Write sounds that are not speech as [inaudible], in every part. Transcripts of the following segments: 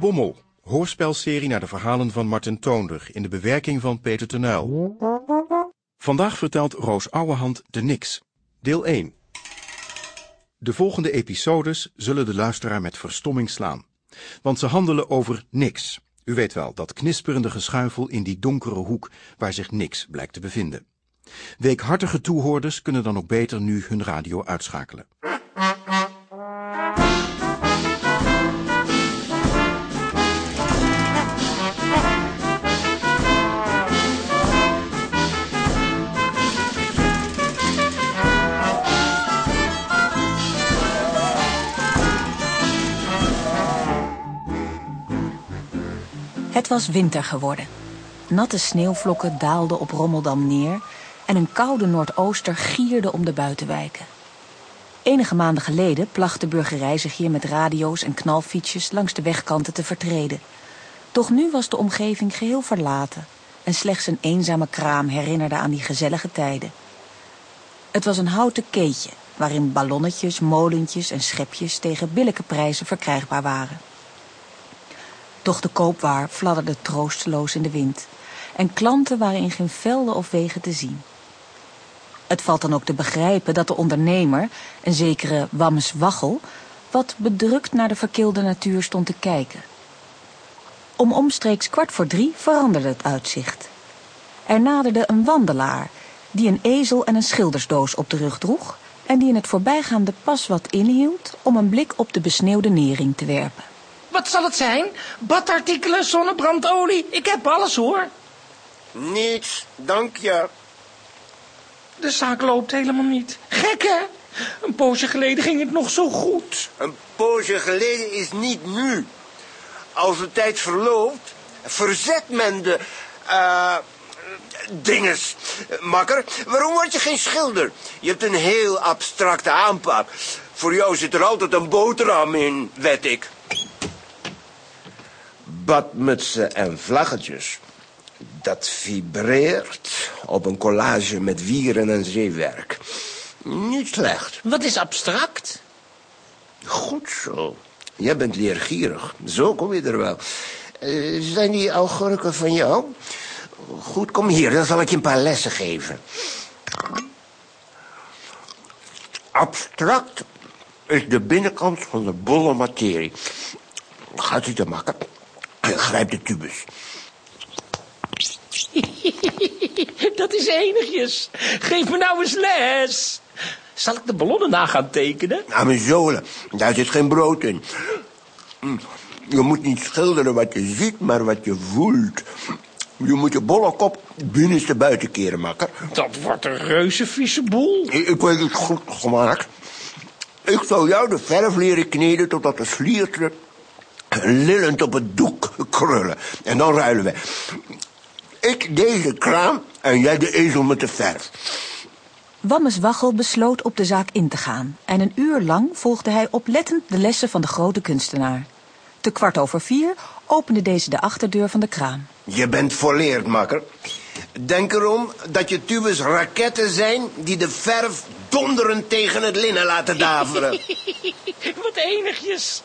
Bommel, hoorspelserie naar de verhalen van Martin Toonder in de bewerking van Peter Tenuil. Vandaag vertelt Roos Ouwehand de Niks, deel 1. De volgende episodes zullen de luisteraar met verstomming slaan, want ze handelen over niks. U weet wel, dat knisperende geschuifel in die donkere hoek waar zich niks blijkt te bevinden. Weekhartige toehoorders kunnen dan ook beter nu hun radio uitschakelen. Was winter geworden. Natte sneeuwvlokken daalden op Rommeldam neer en een koude noordooster gierde om de buitenwijken. Enige maanden geleden placht de burgerij zich hier met radio's en knalfietsjes langs de wegkanten te vertreden. Doch nu was de omgeving geheel verlaten en slechts een eenzame kraam herinnerde aan die gezellige tijden. Het was een houten keetje waarin ballonnetjes, molentjes en schepjes tegen billijke prijzen verkrijgbaar waren. Doch de koopwaar fladderde troosteloos in de wind en klanten waren in geen velden of wegen te zien. Het valt dan ook te begrijpen dat de ondernemer, een zekere Wammes Waggel, wat bedrukt naar de verkilde natuur stond te kijken. Om omstreeks kwart voor drie veranderde het uitzicht. Er naderde een wandelaar die een ezel en een schildersdoos op de rug droeg en die in het voorbijgaande pas wat inhield om een blik op de besneeuwde nering te werpen. Wat zal het zijn? Badartikelen, zonnebrandolie? Ik heb alles hoor. Niets, dank je. De zaak loopt helemaal niet. Gek hè? Een poosje geleden ging het nog zo goed. Een poosje geleden is niet nu. Als de tijd verloopt, verzet men de... eh dinges. Makker, waarom word je geen schilder? Je hebt een heel abstracte aanpak. Voor jou zit er altijd een boterham in, wed ik. Badmutsen en vlaggetjes. Dat vibreert op een collage met wieren en zeewerk. Niet slecht. Wat is abstract? Goed zo. Jij bent leergierig. Zo kom je er wel. Eh, zijn die augurken van jou? Goed, kom hier. Dan zal ik je een paar lessen geven. Abstract is de binnenkant van de bolle materie. Gaat u te makken? Grijp de tubus. [laughs] Dat is enigjes. Geef me nou eens les. Zal ik de ballonnen na gaan tekenen? Aan mijn zolen, daar zit geen brood in. Mm, Je moet niet schilderen wat je ziet, maar wat je voelt. Je moet je bolle kop binnenste buiten keren, makker. Dat wordt een reuze vieze boel. Ik, ik weet het goed gemaakt. Ik zou jou de verf leren kneden totdat de sliertje lillend op het doek krullen. En dan ruilen we. Ik deze kraam en jij de ezel met de verf. Wammes Waggel besloot op de zaak in te gaan en een uur lang volgde hij oplettend de lessen van de grote kunstenaar. Te kwart over vier opende deze de achterdeur van de kraam. Je bent volleerd, makker. Denk erom dat je tubes raketten zijn die de verf donderend tegen het linnen laten daveren. [laughs] Wat enigjes.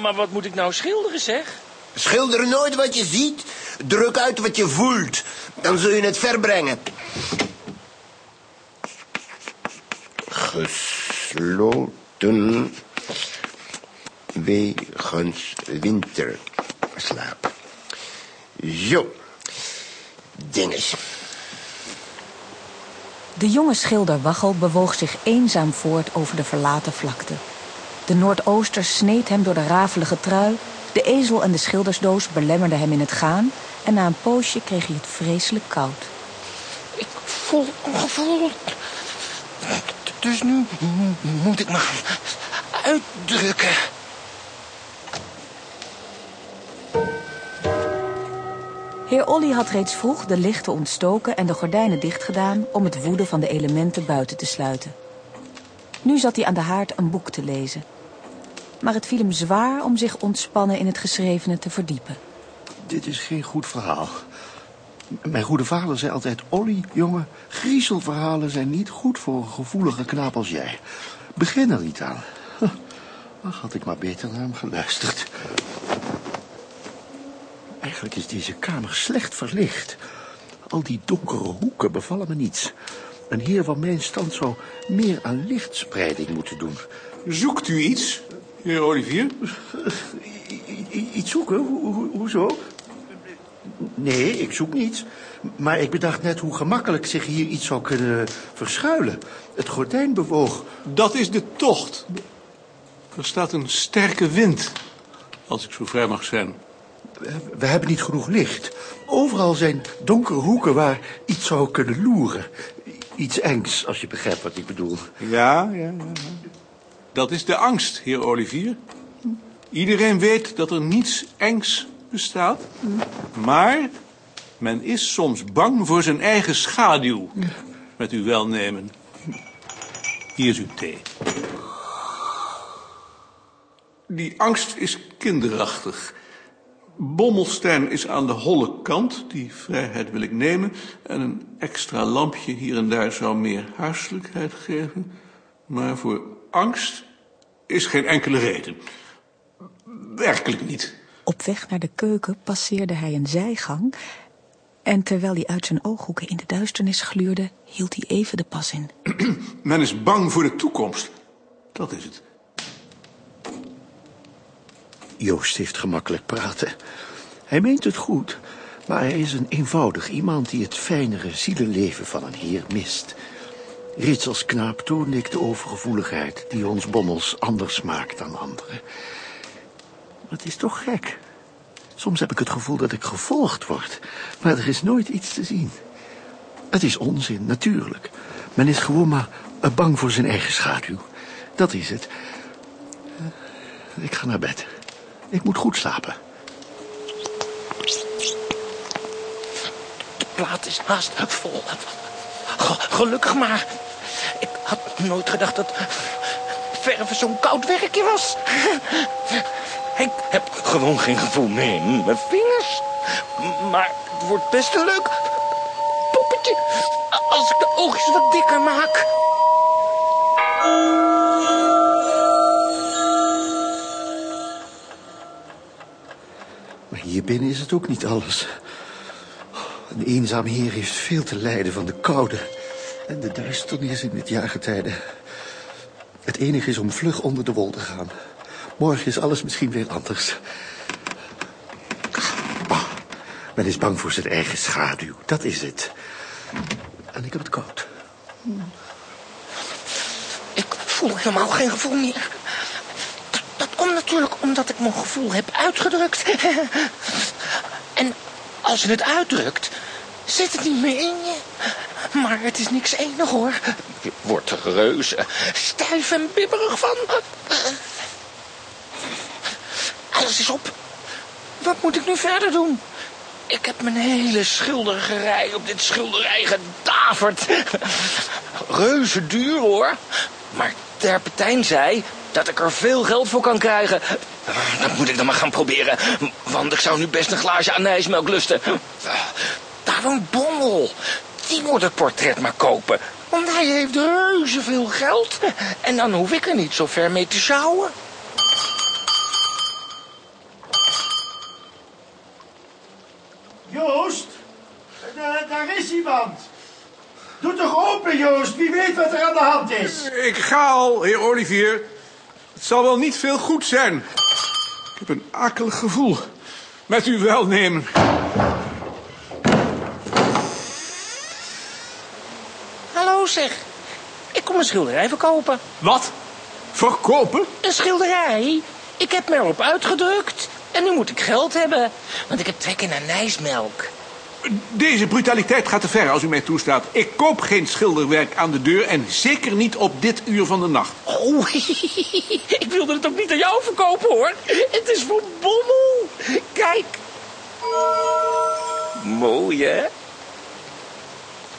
Maar wat moet ik nou schilderen, zeg? Schilder nooit wat je ziet, druk uit wat je voelt. Dan zul je het verbrengen. Gesloten wegens winterslaap. Zo, dinges. De jonge schilder Waggel bewoog zich eenzaam voort over de verlaten vlakte. De noordooster sneed hem door de rafelige trui, de ezel en de schildersdoos belemmerden hem in het gaan en na een poosje kreeg hij het vreselijk koud. Ik voel ongevoel. Dus nu moet ik me uitdrukken. Heer Olly had reeds vroeg de lichten ontstoken en de gordijnen dichtgedaan om het woeden van de elementen buiten te sluiten. Nu zat hij aan de haard een boek te lezen. Maar het viel hem zwaar om zich ontspannen in het geschrevene te verdiepen. Dit is geen goed verhaal. Mijn goede vader zei altijd... Olly, jongen, griezelverhalen zijn niet goed voor een gevoelige knaap als jij. Begin er niet aan. Had ik maar beter naar hem geluisterd. Eigenlijk is deze kamer slecht verlicht. Al die donkere hoeken bevallen me niets. Een heer van mijn stand zou meer aan lichtspreiding moeten doen. Zoekt u iets, heer Olivier? I- iets zoeken? Ho- ho- hoezo? Nee, ik zoek niets. Maar ik bedacht net hoe gemakkelijk zich hier iets zou kunnen verschuilen. Het gordijn bewoog. Dat is de tocht. Er staat een sterke wind, als ik zo vrij mag zijn. We hebben niet genoeg licht. Overal zijn donkere hoeken waar iets zou kunnen loeren. Iets engs, als je begrijpt wat ik bedoel. Ja, ja, ja. Dat is de angst, heer Olivier. Iedereen weet dat er niets engs bestaat. Maar men is soms bang voor zijn eigen schaduw. Met uw welnemen. Hier is uw thee. Die angst is kinderachtig. Bommelstein is aan de holle kant, die vrijheid wil ik nemen. En een extra lampje hier en daar zou meer huiselijkheid geven. Maar voor angst is geen enkele reden. Werkelijk niet. Op weg naar de keuken passeerde hij een zijgang... en terwijl hij uit zijn ooghoeken in de duisternis gluurde... hield hij even de pas in. [clears throat] Men is bang voor de toekomst. Dat is het. Joost heeft gemakkelijk praten. Hij meent het goed, maar hij is een eenvoudig iemand die het fijnere zielenleven van een heer mist. Reeds als knaap toonde ik de overgevoeligheid die ons bommels anders maakt dan anderen. Het is toch gek. Soms heb ik het gevoel dat ik gevolgd word, maar er is nooit iets te zien. Het is onzin, natuurlijk. Men is gewoon maar eh, bang voor zijn eigen schaduw. Dat is het. Ik ga naar bed. Ik moet goed slapen. De plaat is haast vol. Ge- Gelukkig maar. Ik had nooit gedacht dat verven zo'n koud werkje was. Ik heb gewoon geen gevoel meer in mijn vingers. Maar het wordt best een leuk poppetje als ik de oogjes wat dikker maak. Maar hier binnen is het ook niet alles. Een eenzaam heer heeft veel te lijden van de koude en de duisternis in het jaargetijde. Het enige is om vlug onder de wol te gaan. Morgen is alles misschien weer anders. Ah, men is bang voor zijn eigen schaduw, dat is het. En ik heb het koud. Ik voel helemaal geen gevoel meer. Dat, dat komt natuurlijk omdat ik mijn gevoel heb uitgedrukt. [laughs] En als je het uitdrukt, zit het niet meer in je. Maar het is niks enig hoor. Je wordt er reuze stijf en bibberig van. Alles is op. Wat moet ik nu verder doen? Ik heb mijn hele schildergerij op dit schilderij gedaverd. Reuze duur hoor. Maar Terpentijn zei dat ik er veel geld voor kan krijgen. Dat moet ik dan maar gaan proberen. Want ik zou nu best een glaasje anijsmelk lusten. Daar woont Bommel. Die moet het portret maar kopen. Want hij heeft reuze veel geld. En dan hoef ik er niet zo ver mee te sjouwen. Joost, daar, daar is iemand. Doe toch open, Joost. Wie weet wat er aan de hand is. Ik ga al, heer Olivier. Het zal wel niet veel goed zijn. Ik heb een akelig gevoel. Met uw welnemen. Hallo zeg. Ik kom een schilderij verkopen. Wat? Verkopen? Een schilderij? Ik heb me erop uitgedrukt. En nu moet ik geld hebben. Want ik heb trek in anijsmelk. Deze brutaliteit gaat te ver als u mij toestaat. Ik koop geen schilderwerk aan de deur en zeker niet op dit uur van de nacht. Oh, [laughs] ik wilde het ook niet aan jou verkopen hoor. Het is voor Bommel. Kijk. Mooi hè?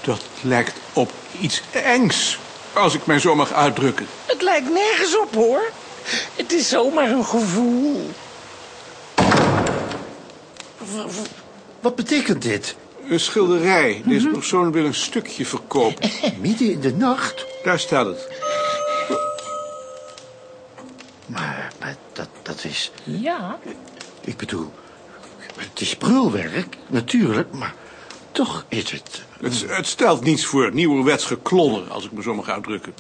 Dat lijkt op iets engs, als ik mij zo mag uitdrukken. Het lijkt nergens op hoor. Het is zomaar een gevoel. Wat betekent dit? Een schilderij. Deze persoon wil een stukje verkopen. [laughs] Midden in de nacht? Daar staat het. Maar, maar dat, dat is... Ja. Ik bedoel, Het is prulwerk, natuurlijk, maar toch is het... Het, het stelt niets voor nieuwerwets geklonner, als ik me zo mag uitdrukken.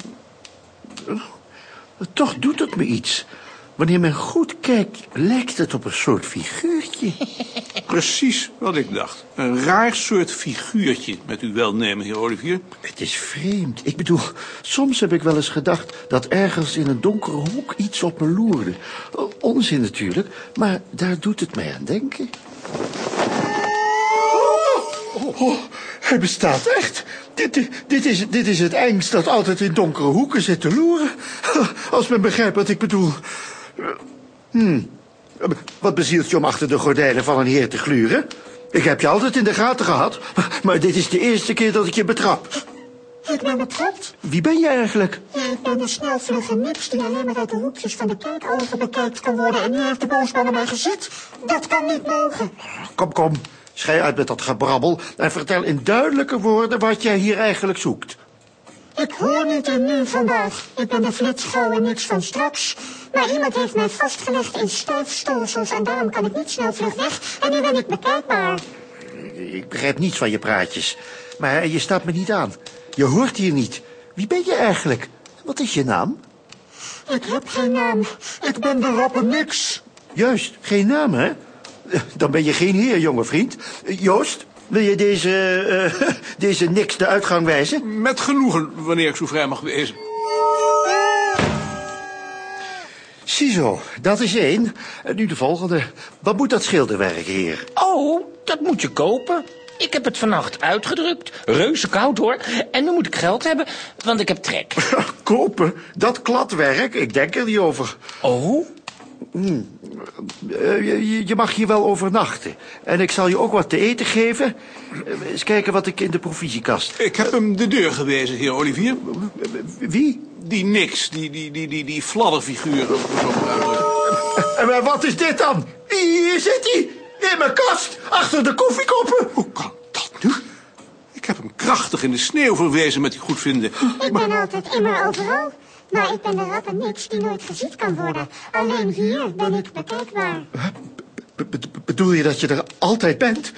Toch doet het me iets. Wanneer men goed kijkt, lijkt het op een soort figuurtje. [laughs] Precies wat ik dacht. Een raar soort figuurtje, met uw welnemen, heer Olivier. Het is vreemd. Ik bedoel, soms heb ik wel eens gedacht dat ergens in een donkere hoek iets op me loerde. Onzin natuurlijk, maar daar doet het mij aan denken. Oh, hij bestaat echt. Dit, dit, is, dit is het engst dat altijd in donkere hoeken zit te loeren. Als men begrijpt wat ik bedoel. Hmm. Wat bezielt je om achter de gordijnen van een heer te gluren? Ik heb je altijd in de gaten gehad, maar dit is de eerste keer dat ik je betrap. Ik ben betrapt. Wie ben je eigenlijk? Ik ben de snelvlugge niks die alleen maar uit de hoekjes van de kijkogen bekijkt kan worden. En nu heeft de boosman mij gezet. Dat kan niet mogen. Kom, kom. Schij uit met dat gebrabbel en vertel in duidelijke woorden wat jij hier eigenlijk zoekt. Ik hoor niet in nu vandaag. Ik ben de flitsgouwe niks van straks. Maar iemand heeft mij vastgelegd in stijfstolsels en daarom kan ik niet snel vlug weg. En nu ben ik bekijkbaar. Ik begrijp niets van je praatjes. Maar je staat me niet aan. Je hoort hier niet. Wie ben je eigenlijk? Wat is je naam? Ik heb geen naam. Ik ben de rappe niks. Juist, geen naam, hè? [laughs] Dan ben je geen heer, jonge vriend. Joost, wil je deze, uh, [laughs] deze niks de uitgang wijzen? Met genoegen, wanneer ik zo vrij mag wezen. Ziezo, dat is één. En nu de volgende. Wat moet dat schilderwerk, heer? Oh, dat moet je kopen. Ik heb het vannacht uitgedrukt. Reuze koud hoor. En nu moet ik geld hebben, want ik heb trek. [laughs] Kopen? Dat kladwerk? Ik denk er niet over. Oh? Hmm. Uh, je, je, mag hier wel overnachten. En ik zal je ook wat te eten geven. Uh, eens kijken wat ik in de provisiekast... Ik heb hem de deur gewezen, heer Olivier. Wie? Die niks, die, die, die, die, die fladderfiguur. En uh, wat is dit dan? Hier zit hij, in mijn kast, achter de koffiekoppen. Hoe kan dat nu? Ik heb hem krachtig in de sneeuw verwezen met die goedvinden. Ik ben altijd immer overal. Maar ik ben de rappe niks die nooit gezien kan worden. Alleen hier ben ik bekijkbaar. Be be bedoel je dat je er altijd bent?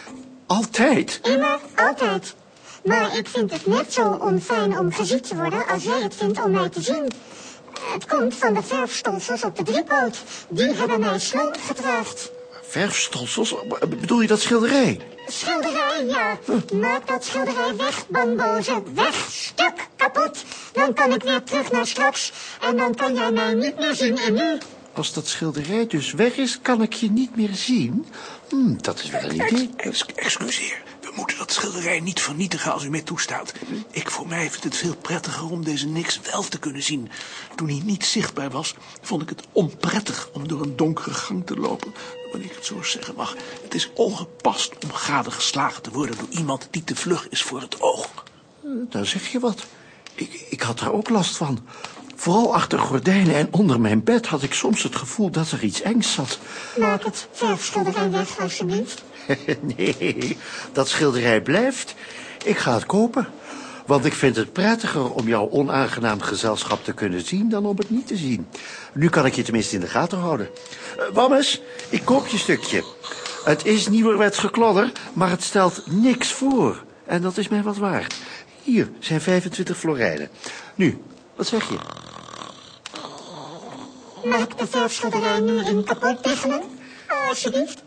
Altijd? Immer, altijd. Maar ik vind het net zo onfijn om gezien te worden als jij het vindt om mij te zien. Het komt van de verfstolsels op de driepoot. Die hebben mij sloom getraagd. Verfstolsels? Bedoel je dat schilderij? Schilderij, ja. Maak dat schilderij weg, bamboze. Weg, stuk, kapot. Dan kan ik weer terug naar straks. En dan kan jij mij niet meer zien en nu... Als dat schilderij dus weg is, kan ik je niet meer zien? Hm, dat is wel een idee. Ex excuseer, moeten dat schilderij niet vernietigen als u mij toestaat. Ik voor mij vind het veel prettiger om deze niks wel te kunnen zien. Toen hij niet zichtbaar was, vond ik het onprettig om door een donkere gang te lopen. Wanneer ik het zo zeggen mag, het is ongepast om gadegeslagen te worden door iemand die te vlug is voor het oog. Daar zeg je wat. Ik, ik had er ook last van. Vooral achter gordijnen en onder mijn bed had ik soms het gevoel dat er iets engs zat. Maak het verfschilderij weg, alsjeblieft. [laughs] nee, dat schilderij blijft. Ik ga het kopen. Want ik vind het prettiger om jouw onaangenaam gezelschap te kunnen zien dan om het niet te zien. Nu kan ik je tenminste in de gaten houden. Uh, Wammes, ik koop je stukje. Het is nieuwerwets geklodder, maar het stelt niks voor. En dat is mij wat waard. Hier zijn 25 florijnen. Nu, wat zeg je? De verfschilderij nu in kapot?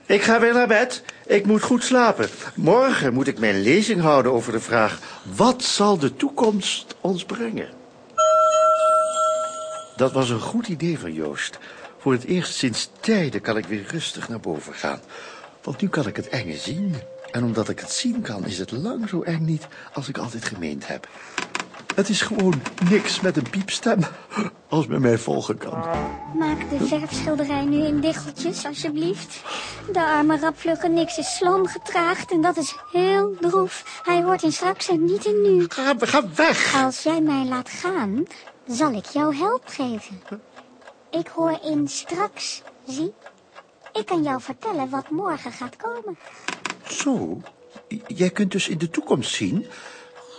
Ik ga weer naar bed. Ik moet goed slapen. Morgen moet ik mijn lezing houden over de vraag... wat zal de toekomst ons brengen? Dat was een goed idee van Joost. Voor het eerst sinds tijden kan ik weer rustig naar boven gaan. Want nu kan ik het enge zien. En omdat ik het zien kan, is het lang zo eng niet als ik altijd gemeend heb. Het is gewoon niks met een piepstem, als men mij volgen kan. Maak de verfschilderij nu in diggeltjes, alsjeblieft. De arme rapvlugge niks is slam getraagd en dat is heel droef. Hij hoort in straks en niet in nu. Ga, ga weg! Als jij mij laat gaan, zal ik jou help geven. Ik hoor in straks, zie. Ik kan jou vertellen wat morgen gaat komen. Zo, jij kunt dus in de toekomst zien...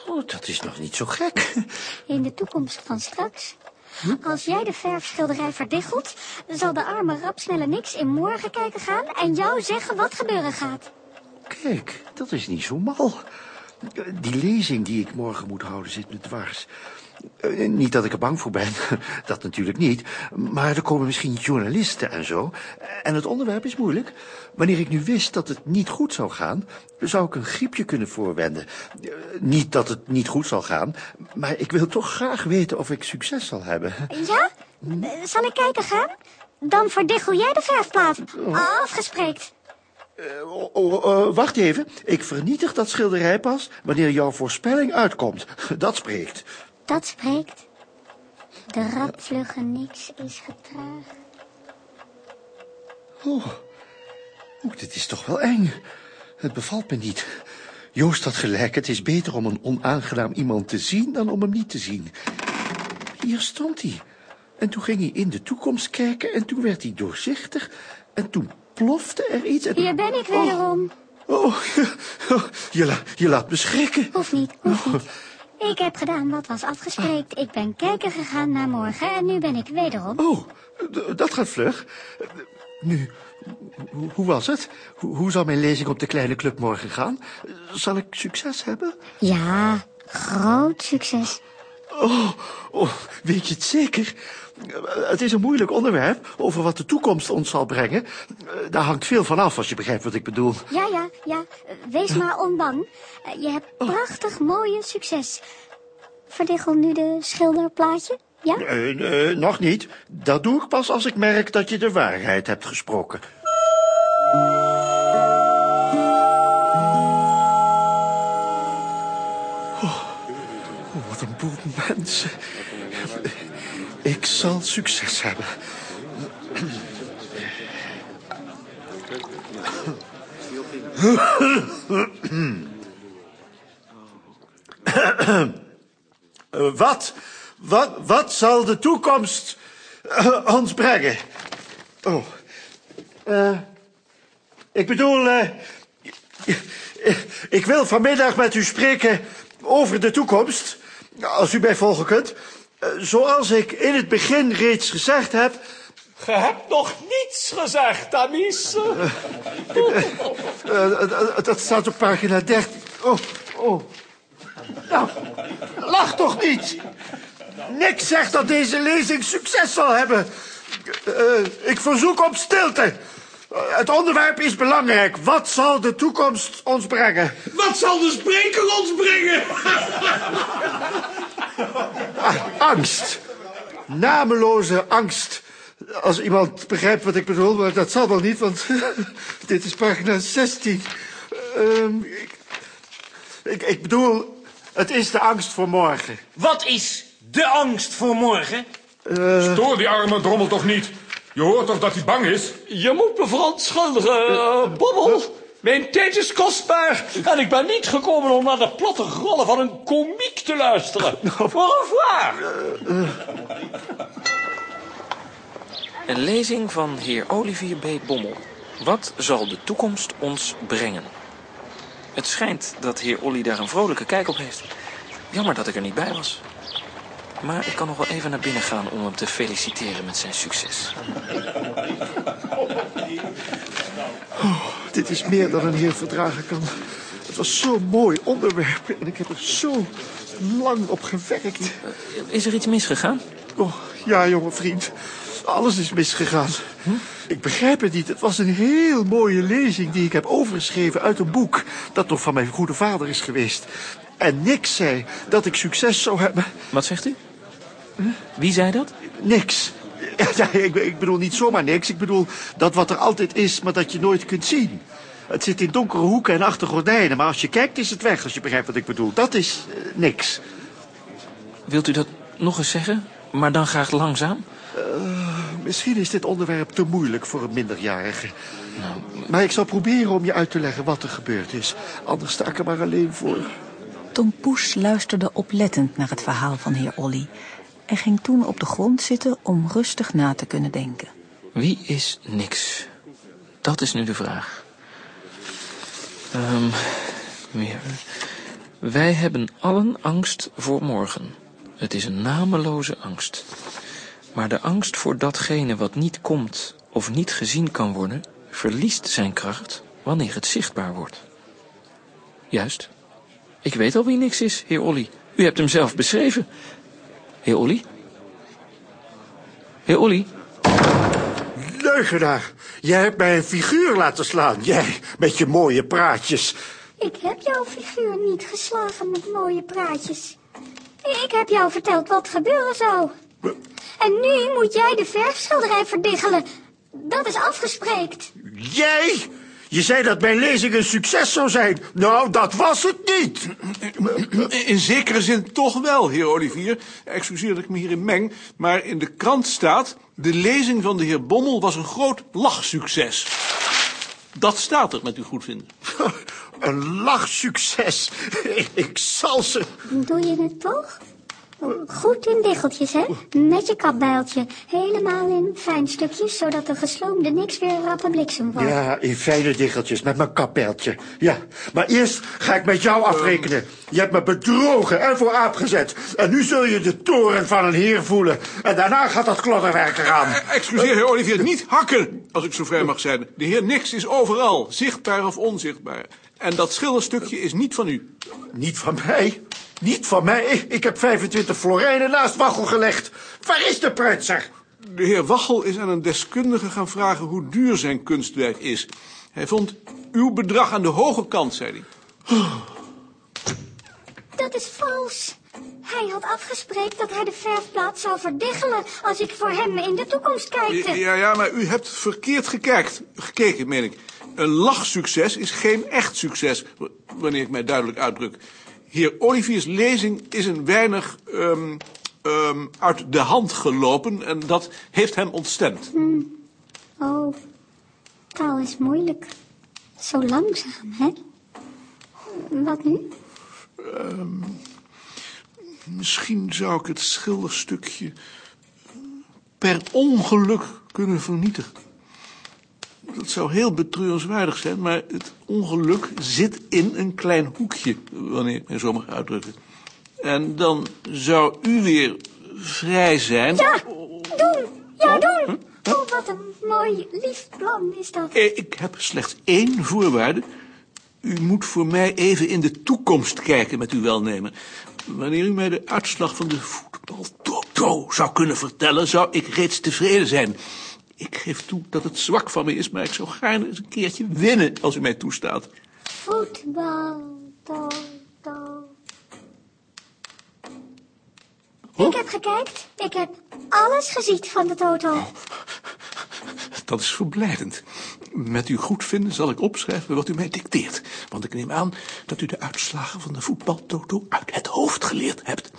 Oh, dat is nog niet zo gek. [laughs] In de toekomst van straks. Als jij de verfschilderij verdiggelt, zal de arme rapsnelle niks in morgen kijken gaan en jou zeggen wat gebeuren gaat. Kijk, dat is niet zo mal. Die lezing die ik morgen moet houden zit me dwars. Eh, Niet dat ik er bang voor ben, [laughs] dat natuurlijk niet. Maar er komen misschien journalisten en zo. En het onderwerp is moeilijk. Wanneer ik nu wist dat het niet goed zou gaan... zou ik een griepje kunnen voorwenden. Eh, Niet dat het niet goed zal gaan... maar ik wil toch graag weten of ik succes zal hebben. Ja? Eh, Zal ik kijken gaan? Dan verdiggel jij de verfplaat. Afgespreekt. Oh, oh, oh, wacht even. Ik vernietig dat schilderij pas wanneer jouw voorspelling uitkomt. [laughs] Dat spreekt. Dat spreekt. De rapvlugge niks is getraagd. Oh. oh, dit is toch wel eng. Het bevalt me niet. Joost had gelijk, het is beter om een onaangenaam iemand te zien dan om hem niet te zien. Hier stond hij. En toen ging hij in de toekomst kijken en toen werd hij doorzichtig. En toen plofte er iets. En... Hier ben ik wederom. Oh, [laughs] oh, je, la- je laat me schrikken. Hoeft niet, hoeft niet. Ik heb gedaan wat was afgesproken. Ik ben kijken gegaan naar morgen en nu ben ik wederom. Oh, dat gaat vlug. Nu, hoe, hoe was het? Hoe, hoe zal mijn lezing op de kleine club morgen gaan? Zal ik succes hebben? Ja, groot succes. Oh, oh, weet je het zeker? Het is een moeilijk onderwerp over wat de toekomst ons zal brengen. Daar hangt veel van af, als je begrijpt wat ik bedoel. Ja, ja, ja. Wees maar onbang. Eh, Je hebt prachtig mooie succes. Verdiggel nu de schilderplaatje, ja? Eh, eh, nog niet. Dat doe ik pas als ik merk dat je de waarheid hebt gesproken. Oh, oh, wat een boel mensen. Ik zal succes hebben. Wat, wat, wat zal de toekomst eh, ons brengen? Oh, eh, ik bedoel, eh, ik wil vanmiddag met u spreken over de toekomst, als u mij volgen kunt. Eh, zoals ik in het begin reeds gezegd heb, Je hebt nog niets gezegd, Amis. [laughs] eh, eh, dat staat op pagina 13. Oh, oh. Nou, lach toch niet. Niks zegt dat deze lezing succes zal hebben. Ik verzoek om stilte. Het onderwerp is belangrijk. Wat zal de toekomst ons brengen? Wat zal de spreker ons brengen? [laughs] Angst. Nameloze angst. Als iemand begrijpt wat ik bedoel, maar dat zal wel niet, want [laughs] dit is pagina 16. Ehm, ik, ik, ik bedoel, het is de angst voor morgen. Wat is de angst voor morgen? Stoor die arme drommel toch niet? Je hoort toch dat hij bang is? Je moet me verontschuldigen, Bobbel. Mijn tijd is kostbaar en ik ben niet gekomen om naar de platte rollen van een komiek te luisteren. Au revoir. Een lezing van heer Olivier B. Bommel. Wat zal de toekomst ons brengen? Het schijnt dat heer Olly daar een vrolijke kijk op heeft. Jammer dat ik er niet bij was. Maar ik kan nog wel even naar binnen gaan om hem te feliciteren met zijn succes. Dit is meer dan een heer verdragen kan. Het was zo'n mooi onderwerp en ik heb er zo lang op gewerkt. Is er iets misgegaan? Oh, ja, jonge vriend. Alles is misgegaan. Ik begrijp het niet. Het was een heel mooie lezing die ik heb overgeschreven uit een boek... dat nog van mijn goede vader is geweest. En niks zei dat ik succes zou hebben. Wat zegt u? Wie zei dat? Niks. Ja, [laughs] ik, ik bedoel niet zomaar niks. Ik bedoel dat wat er altijd is, maar dat je nooit kunt zien. Het zit in donkere hoeken en achter gordijnen. Maar als je kijkt is het weg, als je begrijpt wat ik bedoel. Dat is eh, niks. Wilt u dat nog eens zeggen? Maar dan graag langzaam? Misschien is dit onderwerp te moeilijk voor een minderjarige. Maar ik zal proberen om je uit te leggen wat er gebeurd is. Anders sta ik er maar alleen voor. Tom Poes luisterde oplettend naar het verhaal van heer Olly... en ging toen op de grond zitten om rustig na te kunnen denken. Wie is niks? Dat is nu de vraag. Ehm. Wij hebben allen angst voor morgen. Het is een nameloze angst. Maar de angst voor datgene wat niet komt of niet gezien kan worden, verliest zijn kracht wanneer het zichtbaar wordt. Juist. Ik weet al wie niks is, heer Olly. U hebt hem zelf beschreven. Heer Olly? Heer Olly? Leugenaar, jij hebt mij een figuur laten slaan. Jij, met je mooie praatjes. Ik heb jouw figuur niet geslagen met mooie praatjes. Ik heb jou verteld wat gebeuren zou. En nu moet jij de verfschilderij verdiggelen. Dat is afgespreekt. Jij? Je zei dat mijn lezing een succes zou zijn. Nou, dat was het niet. In zekere zin toch wel, heer Olivier. Excuseer dat ik me hierin meng, maar in de krant staat... de lezing van de heer Bommel was een groot lachsucces. Dat staat er, met uw goedvinden. [laughs] Een lachsucces. Ik zal ze... Doe je het toch? Goed in diggeltjes, hè? Met je kapbijltje. Helemaal in fijn stukjes, zodat de gesloomde niks weer rappe bliksem wordt. Ja, in fijne diggeltjes, met mijn kapeltje. Ja, maar eerst ga ik met jou afrekenen. Je hebt me bedrogen en voor aap gezet. En nu zul je de toren van een heer voelen. En daarna gaat dat klodderwerk eraan. Eh, Excuseer, heer Olivier, niet hakken, als ik zo vrij mag zijn. De heer Nix is overal, zichtbaar of onzichtbaar. En dat schilderstukje is niet van u. Niet van mij? Niet van mij? Ik heb 25 florijnen naast Waggel gelegd. Waar is de prutser? De heer Waggel is aan een deskundige gaan vragen hoe duur zijn kunstwerk is. Hij vond uw bedrag aan de hoge kant, zei hij. Dat is vals. Hij had afgesproken dat hij de verfplaat zou verdiggelen als ik voor hem in de toekomst kijkte. Ja, ja, maar u hebt verkeerd gekijkt. gekeken, meen ik. Een lachsucces is geen echt succes, wanneer ik mij duidelijk uitdruk. Heer Oliviers lezing is een weinig ehm, ehm, uit de hand gelopen en dat heeft hem ontstemd. Oh, taal is moeilijk. Zo langzaam, hè? Wat nu? Misschien zou ik het schilderstukje per ongeluk kunnen vernietigen. Dat zou heel betreurenswaardig zijn, maar het ongeluk zit in een klein hoekje, wanneer ik mij zo mag uitdrukken. En dan zou u weer vrij zijn. Ja, doen! Ja, doen! Oh, wat een mooi, lief plan is dat. Eh, Ik heb slechts één voorwaarde. U moet voor mij even in de toekomst kijken met uw welnemen. Wanneer u mij de uitslag van de voetbaltoto zou kunnen vertellen, zou ik reeds tevreden zijn. Ik geef toe dat het zwak van me is, maar ik zou gaarne eens een keertje winnen als u mij toestaat. Voetbal, to, to. Ik heb gekijkt. Ik heb alles gezien van de toto. Dat is verblijdend. Met uw goedvinden zal ik opschrijven wat u mij dicteert. Want ik neem aan dat u de uitslagen van de voetbaltoto uit het hoofd geleerd hebt.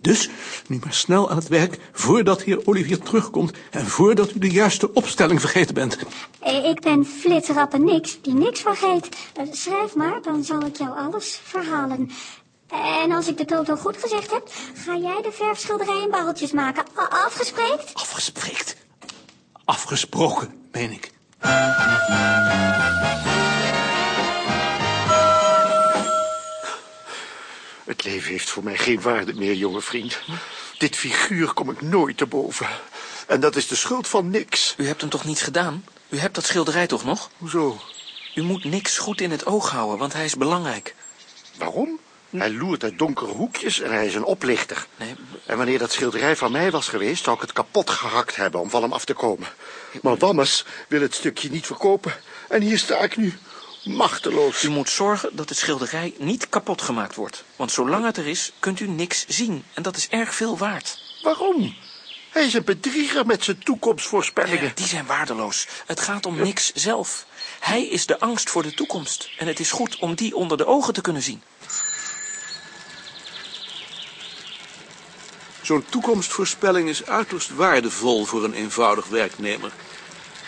Dus nu maar snel aan het werk voordat heer Olivier terugkomt en voordat u de juiste opstelling vergeten bent. Eh, Ik ben flitsrappe niks die niks vergeet. Eh, Schrijf maar, dan zal ik jou alles verhalen. En als ik de toto goed gezegd heb, ga jij de verfschilderij in barreltjes maken. Afgesproken? Afgespreekt. Afgesproken, meen ik. Het leven heeft voor mij geen waarde meer, jonge vriend. Dit figuur kom ik nooit te boven. En dat is de schuld van niks. U hebt hem toch niet gedaan? U hebt dat schilderij toch nog? Hoezo? U moet niks goed in het oog houden, want hij is belangrijk. Waarom? Hij loert uit donkere hoekjes en hij is een oplichter. Nee, En wanneer dat schilderij van mij was geweest, zou ik het kapot gehakt hebben om van hem af te komen. Maar Wammes wil het stukje niet verkopen. En hier sta ik nu, machteloos. u moet zorgen dat het schilderij niet kapot gemaakt wordt. Want zolang het er is, kunt u niks zien. En dat is erg veel waard. Waarom? Hij is een bedrieger met zijn toekomstvoorspellingen. Ja, die zijn waardeloos. Het gaat om niks zelf. Hij is de angst voor de toekomst. En het is goed om die onder de ogen te kunnen zien. Zo'n toekomstvoorspelling is uiterst waardevol voor een eenvoudig werknemer.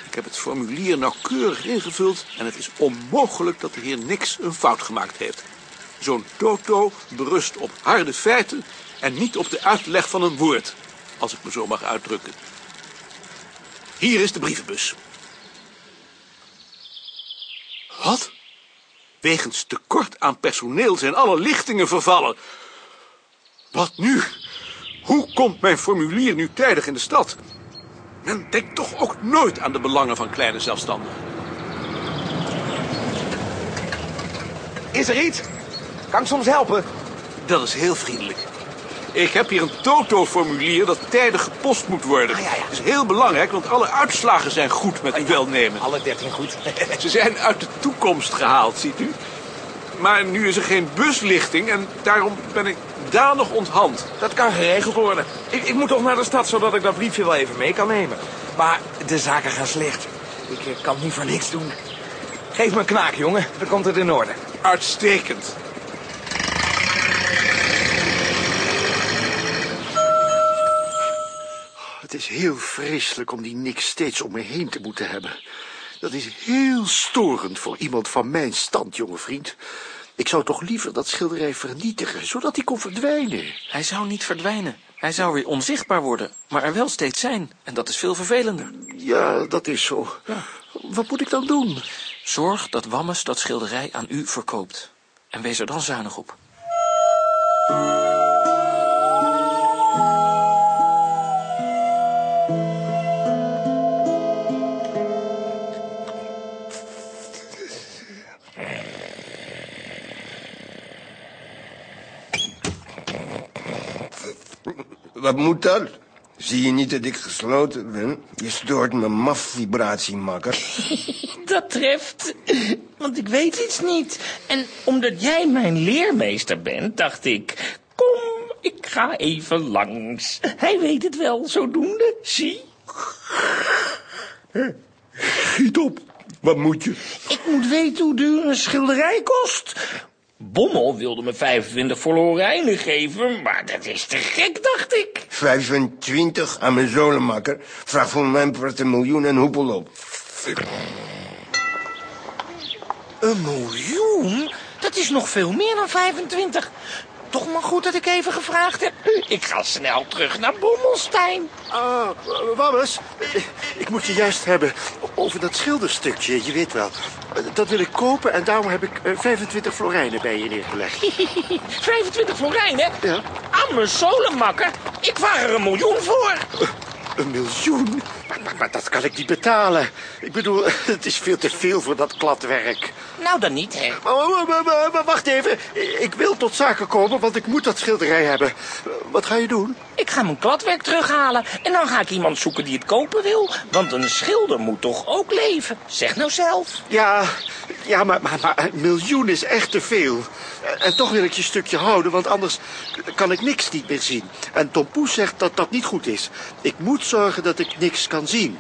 Ik heb het formulier nauwkeurig ingevuld en het is onmogelijk dat de heer Nix een fout gemaakt heeft. Zo'n toto berust op harde feiten en niet op de uitleg van een woord, als ik me zo mag uitdrukken. Hier is de brievenbus. Wat? Wegens tekort aan personeel zijn alle lichtingen vervallen. Wat nu? Hoe komt mijn formulier nu tijdig in de stad? Men denkt toch ook nooit aan de belangen van kleine zelfstandigen. Is er iets? Kan ik soms helpen? Dat is heel vriendelijk. Ik heb hier een Toto-formulier dat tijdig gepost moet worden. Ah, ja, ja. Dat is heel belangrijk, want alle uitslagen zijn goed met uw welnemen. Alle dertien goed. [laughs] Ze zijn uit de toekomst gehaald, ziet u. Maar nu is er geen buslichting en daarom ben ik daar nog onthand. Dat kan geregeld worden. Ik, ik moet toch naar de stad, zodat ik dat briefje wel even mee kan nemen. Maar de zaken gaan slecht. Ik eh, kan niet voor niks doen. Geef me een knaak, jongen. Dan komt het in orde. Uitstekend. Het is heel vreselijk om die niks steeds om me heen te moeten hebben. Dat is heel storend voor iemand van mijn stand, jonge vriend. Ik zou toch liever dat schilderij vernietigen, zodat hij kon verdwijnen. Hij zou niet verdwijnen. Hij zou weer onzichtbaar worden, maar er wel steeds zijn. En dat is veel vervelender. Ja, dat is zo. Wat moet ik dan doen? Zorg dat Wammes dat schilderij aan u verkoopt. En wees er dan zuinig op. Wat moet dat? Zie je niet dat ik gesloten ben? Je stoort mijn maf-vibratie, makker. [laughs] Dat treft. Want ik weet iets niet. En omdat jij mijn leermeester bent, dacht ik... Kom, ik ga even langs. Hij weet het wel, zodoende. Zie? Giet op. Wat moet je? Ik moet weten hoe duur een schilderij kost. Bommel wilde me 25 florijnen geven, maar dat is te gek, dacht ik. 25 aan mijn zolenmakker. Vraag voor mijn part een miljoen en hoepel op. Een miljoen? Dat is nog veel meer dan 25. Toch maar goed dat ik even gevraagd heb. Ik ga snel terug naar Bommelstein. Ah, Wammes, ik moet je juist hebben over dat schilderstukje, je weet wel. Dat wil ik kopen en daarom heb ik eh, 25 florijnen bij je neergelegd. [laughs] 25 florijnen? Ja. Aan mijn zolenmakker? Ik vraag er een miljoen voor. Een miljoen? Maar, maar dat kan ik niet betalen. Ik bedoel, [laughs] het is veel te veel voor dat kladwerk. Nou, dan niet, hè. Maar wacht even. Ik wil tot zaken komen, want ik moet dat schilderij hebben. Wat ga je doen? Ik ga mijn kladwerk terughalen en dan ga ik iemand zoeken die het kopen wil. Want een schilder moet toch ook leven? Zeg nou zelf. Ja, ja maar, maar, maar een miljoen is echt te veel. En toch wil ik je stukje houden, want anders kan ik niks niet meer zien. En Tom Poes zegt dat dat niet goed is. Ik moet zorgen dat ik niks kan zien.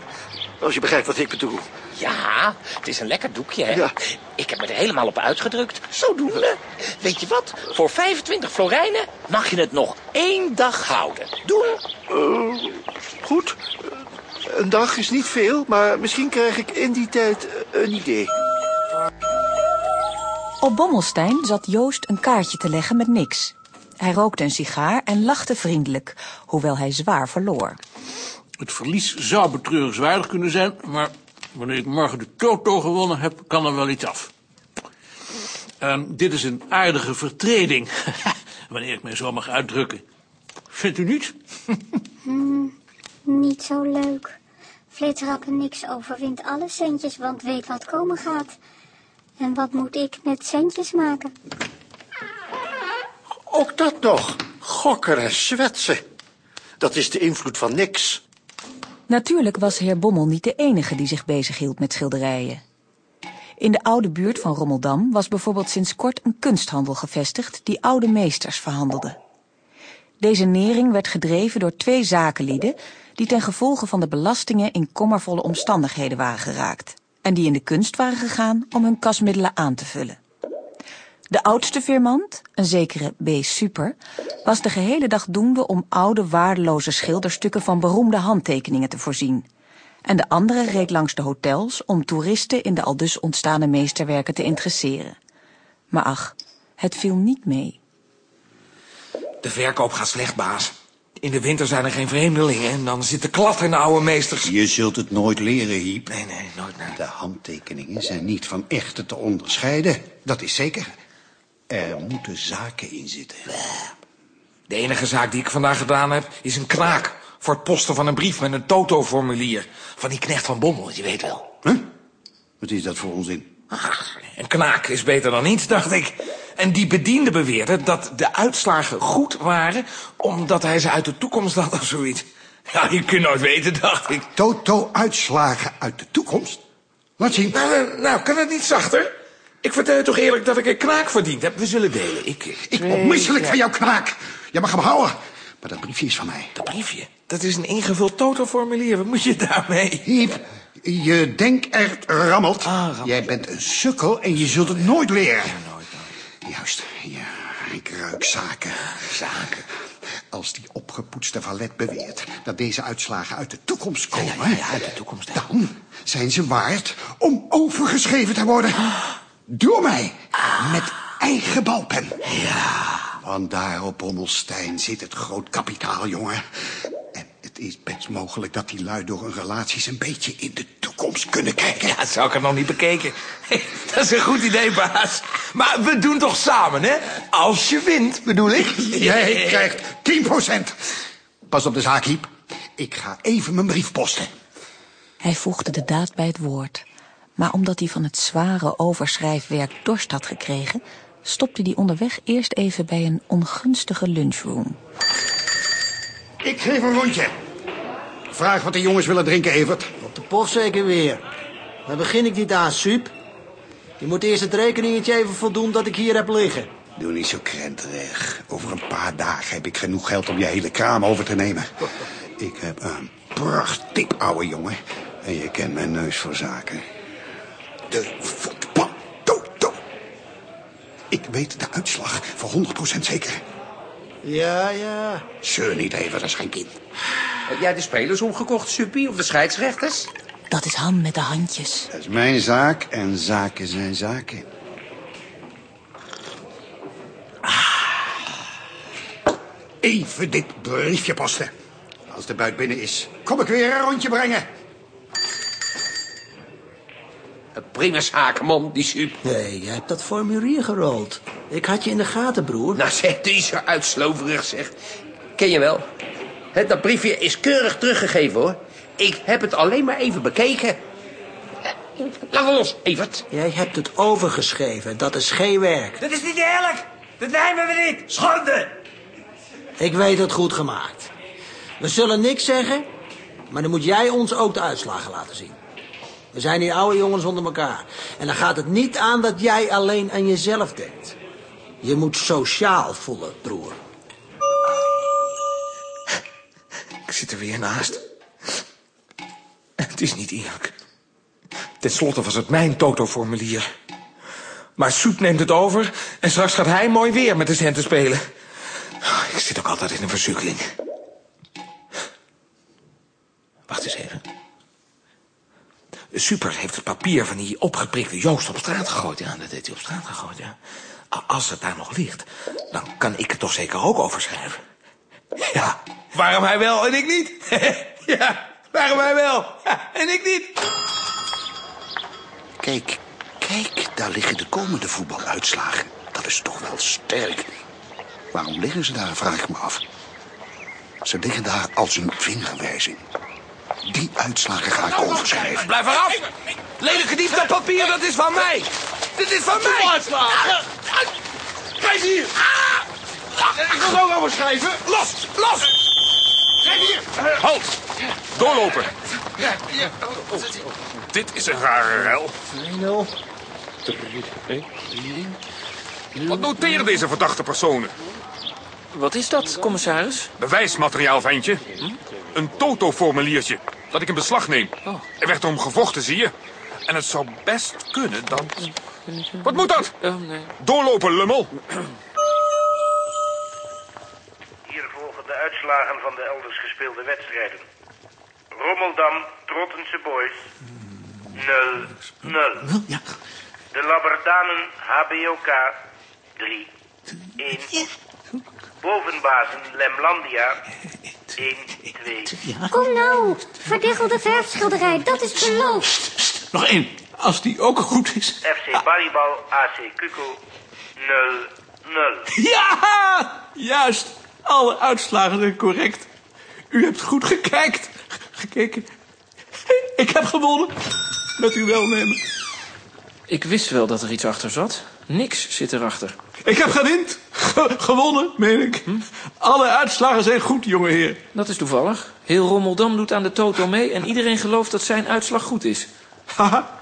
Als je begrijpt wat ik bedoel. Ja, het is een lekker doekje, hè? Ja. Ik heb me er helemaal op uitgedrukt. Zodoende. Weet je wat? Voor 25 florijnen mag je het nog één dag houden. Doen? Eh, goed. Een dag is niet veel, maar misschien krijg ik in die tijd eh, een idee. Op Bommelstein zat Joost een kaartje te leggen met niks. Hij rookte een sigaar en lachte vriendelijk, hoewel hij zwaar verloor. Het verlies zou betreurenswaardig kunnen zijn, maar wanneer ik morgen de Toto gewonnen heb, kan er wel iets af. Ehm, dit is een aardige vertreding, [laughs] wanneer ik mij zo mag uitdrukken. Vindt u niet? [laughs] Niet zo leuk. Flitsrappen niks overwint alle centjes, want weet wat komen gaat. En wat moet ik met centjes maken? Ook dat nog. Gokken en zwetsen. Dat is de invloed van niks. Natuurlijk was heer Bommel niet de enige die zich bezighield met schilderijen. In de oude buurt van Rommeldam was bijvoorbeeld sinds kort een kunsthandel gevestigd die oude meesters verhandelde. Deze nering werd gedreven door twee zakenlieden die ten gevolge van de belastingen in kommervolle omstandigheden waren geraakt en die in de kunst waren gegaan om hun kasmiddelen aan te vullen. De oudste firmant, een zekere B. Super, was de gehele dag doende om oude waardeloze schilderstukken van beroemde handtekeningen te voorzien. En de andere reed langs de hotels om toeristen in de aldus ontstane meesterwerken te interesseren. Maar ach, het viel niet mee. De verkoop gaat slecht, baas. In de winter zijn er geen vreemdelingen en dan zitten klatten in de oude meesters. Je zult het nooit leren, Hiep. Nee, nee, nooit meer. De handtekeningen zijn niet van echte te onderscheiden. Dat is zeker. Er moeten zaken in zitten. De enige zaak die ik vandaag gedaan heb, is een kraak... voor het posten van een brief met een toto-formulier. Van die knecht van Bommel, je weet wel. Huh? Wat is dat voor onzin? Ach, een knaak is beter dan niets, dacht ik. En die bediende beweerde dat de uitslagen goed waren... omdat hij ze uit de toekomst had of zoiets. Ja, je kunt nooit weten, dacht ik. Toto-uitslagen uit de toekomst? Laat zien. Nou, nou, nou, kan het niet zachter? Ik vertel je toch eerlijk dat ik een knaak verdiend heb. We zullen delen. Ik, Ik van jouw knaak. Je mag hem houden. Maar dat briefje is van mij. Dat briefje? Dat is een ingevuld toto-formulier. Wat moet je daarmee? Hiep, je denkerт rammelt. Jij bent een sukkel en je zult het nooit leren. nooit, Juist, ja, ik ruik zaken. Zaken? Als die opgepoetste valet beweert dat deze uitslagen uit de toekomst komen... Ja, ja, ja, uit de toekomst. dan zijn ze waard om overgeschreven te worden. Door mij, met eigen balpen. Ja. Want daar op Bommelstein zit het groot kapitaal, jongen. En het is best mogelijk dat die lui door hun relaties een beetje in de toekomst kunnen kijken. Ja, zou ik er nog niet bekeken. Dat is een goed idee, baas. Maar we doen toch samen, hè? Als je wint, bedoel ik. Jij krijgt 10% Pas op de zaak, Hiep. Ik ga even mijn brief posten. Hij voegde de daad bij het woord. Maar omdat hij van het zware overschrijfwerk dorst had gekregen... stopte hij onderweg eerst even bij een ongunstige lunchroom. Ik geef een rondje. Vraag wat de jongens willen drinken, Evert. Op de post zeker weer. Daar begin ik niet aan, Sup. Je moet eerst het rekeningetje even voldoen dat ik hier heb liggen. Doe niet zo krenterig. Over een paar dagen heb ik genoeg geld om je hele kraam over te nemen. [laughs] Ik heb een prachttip, ouwe jongen. En je kent mijn neus voor zaken. De voetbal toto. Ik weet de uitslag voor 100% zeker. Ja, ja. Zeur niet even, dat is geen kind. Heb jij de spelers omgekocht, Suppie, of de scheidsrechters? Dat is Han met de handjes. Dat is mijn zaak en zaken zijn zaken. Even dit briefje posten. Als de buit binnen is, kom ik weer een rondje brengen. Een prima zaak, man, die Sup. Nee, jij hebt dat formulier gerold. Ik had je in de gaten, broer. Nou zeg, die is zo uitsloverig, zeg. Ken je wel? Hè, dat briefje is keurig teruggegeven, hoor. Ik heb het alleen maar even bekeken. Laat los, Evert. Jij hebt het overgeschreven. Dat is geen werk. Dat is niet eerlijk! Dat nemen we niet! Schande! Ik weet het goed gemaakt. We zullen niks zeggen, maar dan moet jij ons ook de uitslagen laten zien. We zijn hier oude jongens onder elkaar. En dan gaat het niet aan dat jij alleen aan jezelf denkt. Je moet sociaal voelen, broer. Ik zit er weer naast. Het is niet eerlijk. Ten slotte was het mijn toto-formulier. Maar Soet neemt het over en straks gaat hij mooi weer met de centen spelen. Ik zit ook altijd in een verzukkeling. Wacht eens even. Super heeft het papier van die opgeprikte Joost op straat gegooid. Ja, dat heeft hij op straat gegooid, ja. Als het daar nog ligt, dan kan ik het toch zeker ook overschrijven. Ja, waarom hij wel en ik niet? [laughs] ja, waarom hij wel en ik niet? Kijk, kijk, daar liggen de komende voetbaluitslagen. Dat is toch wel sterk. Waarom liggen ze daar, vraag ik me af. Ze liggen daar als een vingerwijzing. Die uitslagen ga ik overschrijven. Blijf eraf! Lelijk gediefd dat papier, dat is van mij! Dit is van mij! Kijk hier! Ik wil het ook overschrijven. Los! Los! Kijk hier! Halt! Doorlopen! Dit is een rare ruil. 3-0. Wat noteren deze verdachte personen? Wat is dat, commissaris? Bewijsmateriaal, ventje. Een toto-formuliertje dat ik in beslag neem. Er werd om gevochten, zie je. En het zou best kunnen dat... Wat moet dat? Oh, nee. Doorlopen, lummel. Hier volgen de uitslagen van de elders gespeelde wedstrijden. Rommeldam, Trottense Boys, 0-0. De Labberdanen, HBOK, 3-1. Bovenbazen, Lemlandia, 1-2. Kom nou, verdiggelde verfschilderij, dat is beloofd. Nog één, als die ook goed is. FC Barrybal, AC Cuco, 0-0. Ja, juist. Alle uitslagen zijn correct. U hebt goed gekijkt. Gekeken. Ik heb gewonnen. Met uw welnemen. Ik wist wel dat er iets achter zat. Niks zit erachter. Ik heb gewint. Ge- gewonnen, meen ik. Alle uitslagen zijn goed, jonge heer. Dat is toevallig. Heel Rommeldam doet aan de toto mee en iedereen gelooft dat zijn uitslag goed is. Haha.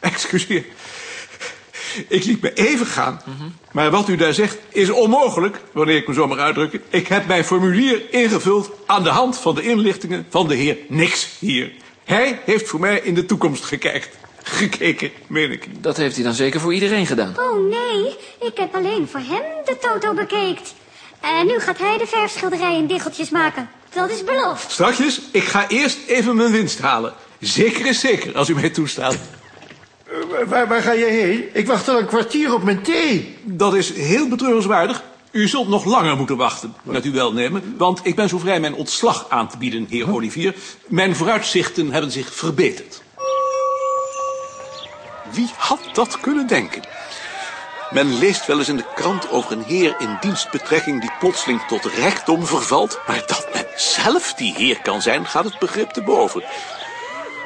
Excuseer. Ik liet me even gaan. Maar wat u daar zegt is onmogelijk, wanneer ik me zo mag uitdrukken. Ik heb mijn formulier ingevuld aan de hand van de inlichtingen van de heer Nix hier. Hij heeft voor mij in de toekomst gekijkt. Gekeken, meen ik. Dat heeft hij dan zeker voor iedereen gedaan. Oh nee, ik heb alleen voor hem de toto bekeekt. En nu gaat hij de verfschilderij in diggeltjes maken. Dat is beloofd. Strakjes, ik ga eerst even mijn winst halen. Zeker is zeker, als u mij toestaat. Waar, waar ga je heen? Ik wacht al een kwartier op mijn thee. Dat is heel betreurenswaardig. U zult nog langer moeten wachten, met uw welnemen. Want ik ben zo vrij mijn ontslag aan te bieden, heer Olivier. Mijn vooruitzichten hebben zich verbeterd. Wie had dat kunnen denken? Men leest wel eens in de krant over een heer in dienstbetrekking die plotseling tot rijkdom vervalt. Maar dat men zelf die heer kan zijn, gaat het begrip te boven.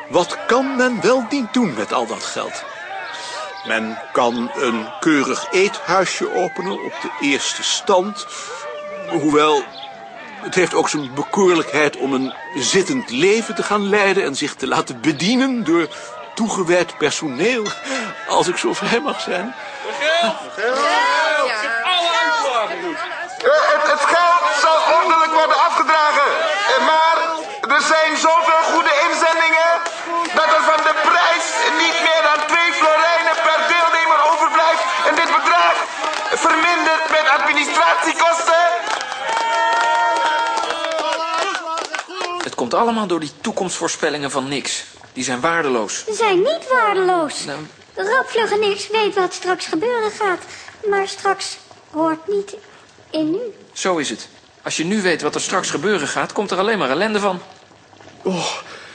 Wat kan men wel niet doen met al dat geld? Men kan een keurig eethuisje openen op de eerste stand. Hoewel, het heeft ook zijn bekoorlijkheid om een zittend leven te gaan leiden... en zich te laten bedienen door toegewijd personeel, als ik zo vrij mag zijn. Het, het geld zal ordelijk worden afgedragen. Eh, Maar er zijn zoveel goede inzendingen dat er van de prijs niet meer dan twee florijnen per deelnemer overblijft. En dit bedrag vermindert met administratiekosten. Het komt allemaal door die toekomstvoorspellingen van niks. Die zijn waardeloos. Ze zijn niet waardeloos. De rapvlugge niks weet wat straks gebeuren gaat. Maar straks hoort niet in nu. Zo is het. Als je nu weet wat er straks gebeuren gaat, komt er alleen maar ellende van. Oh,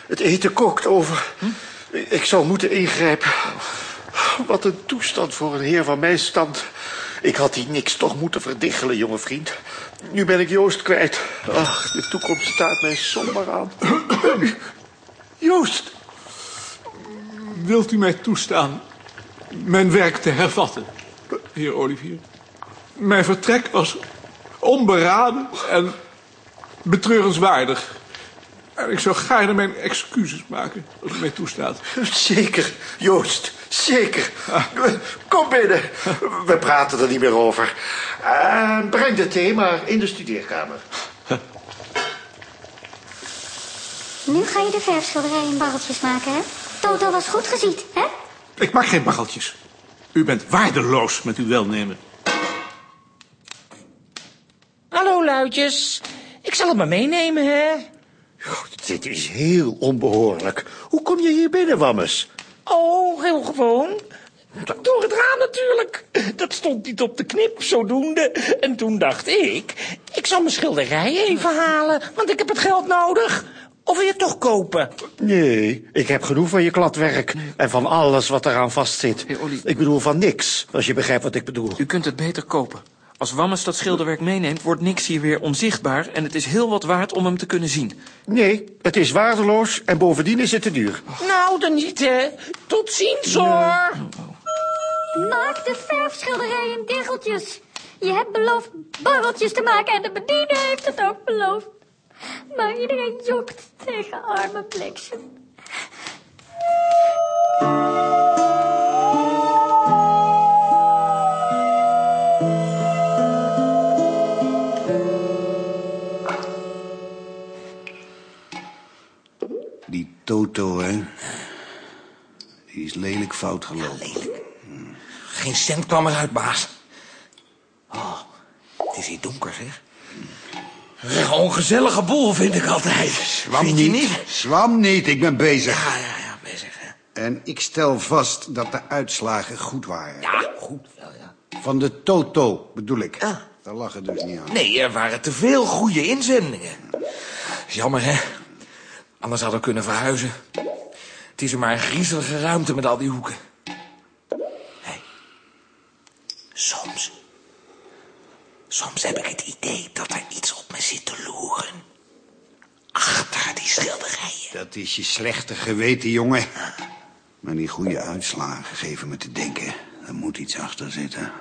het eten kookt over. Ik zal moeten ingrijpen. Wat een toestand voor een heer van mijn stand. Ik had die niks toch moeten verdiggelen, jonge vriend. Nu ben ik Joost kwijt. Ach, de toekomst staat mij somber aan. [clears throat] Joost! Wilt u mij toestaan mijn werk te hervatten, heer Olivier? Mijn vertrek was onberaden en betreurenswaardig. En ik zou gaarne mijn excuses maken, als u mij toestaat. Zeker, Joost, zeker. Kom binnen. We praten er niet meer over. Eh, breng de thee maar in de studeerkamer. Nu ga je de verfschilderij in barreltjes maken, hè? Toto was goed geziet, hè? Ik maak geen baggeltjes. U bent waardeloos met uw welnemen. Hallo, luidjes. Ik zal het maar meenemen, hè? Dit is heel onbehoorlijk. Hoe kom je hier binnen, Wammes? Oh, heel gewoon. Door het raam natuurlijk. Dat stond niet op de knip, zodoende. En toen dacht ik, ik zal mijn schilderij even halen, want ik heb het geld nodig. Of wil je het toch kopen? Nee, ik heb genoeg van je kladwerk en van alles wat eraan vastzit. Ik bedoel van niks, als je begrijpt wat ik bedoel. U kunt het beter kopen. Als Wammes dat schilderwerk meeneemt, wordt niks hier weer onzichtbaar... en het is heel wat waard om hem te kunnen zien. Nee, het is waardeloos en bovendien is het te duur. Nou, dan niet, hè. Tot ziens, hoor. Maak de verfschilderij in diggeltjes. Je hebt beloofd barreltjes te maken en de bediener heeft het ook beloofd. Maar iedereen jokt tegen arme bliksem. Die Toto, hè? Die is lelijk fout gelopen. lelijk. Geen cent kwam eruit, baas. Oh, het is hier donker, zeg. Een ongezellige boel, vind ik altijd. Zwam Vind niet. Zwam niet, ik ben bezig. Ja, ja, ja, bezig, hè. En ik stel vast dat de uitslagen goed waren. Ja, goed wel, ja. Van de Toto, bedoel ik. Daar lag het dus niet aan. Nee, er waren te veel goede inzendingen. Jammer, hè? Anders hadden we kunnen verhuizen. Het is er maar een griezelige ruimte met al die hoeken. Hé. Soms. Soms heb ik het idee dat er iets me zit te loeren. Achter die schilderijen. Dat is je slechte geweten, jongen. Maar die goede uitslagen geven me te denken. Er moet iets achter zitten.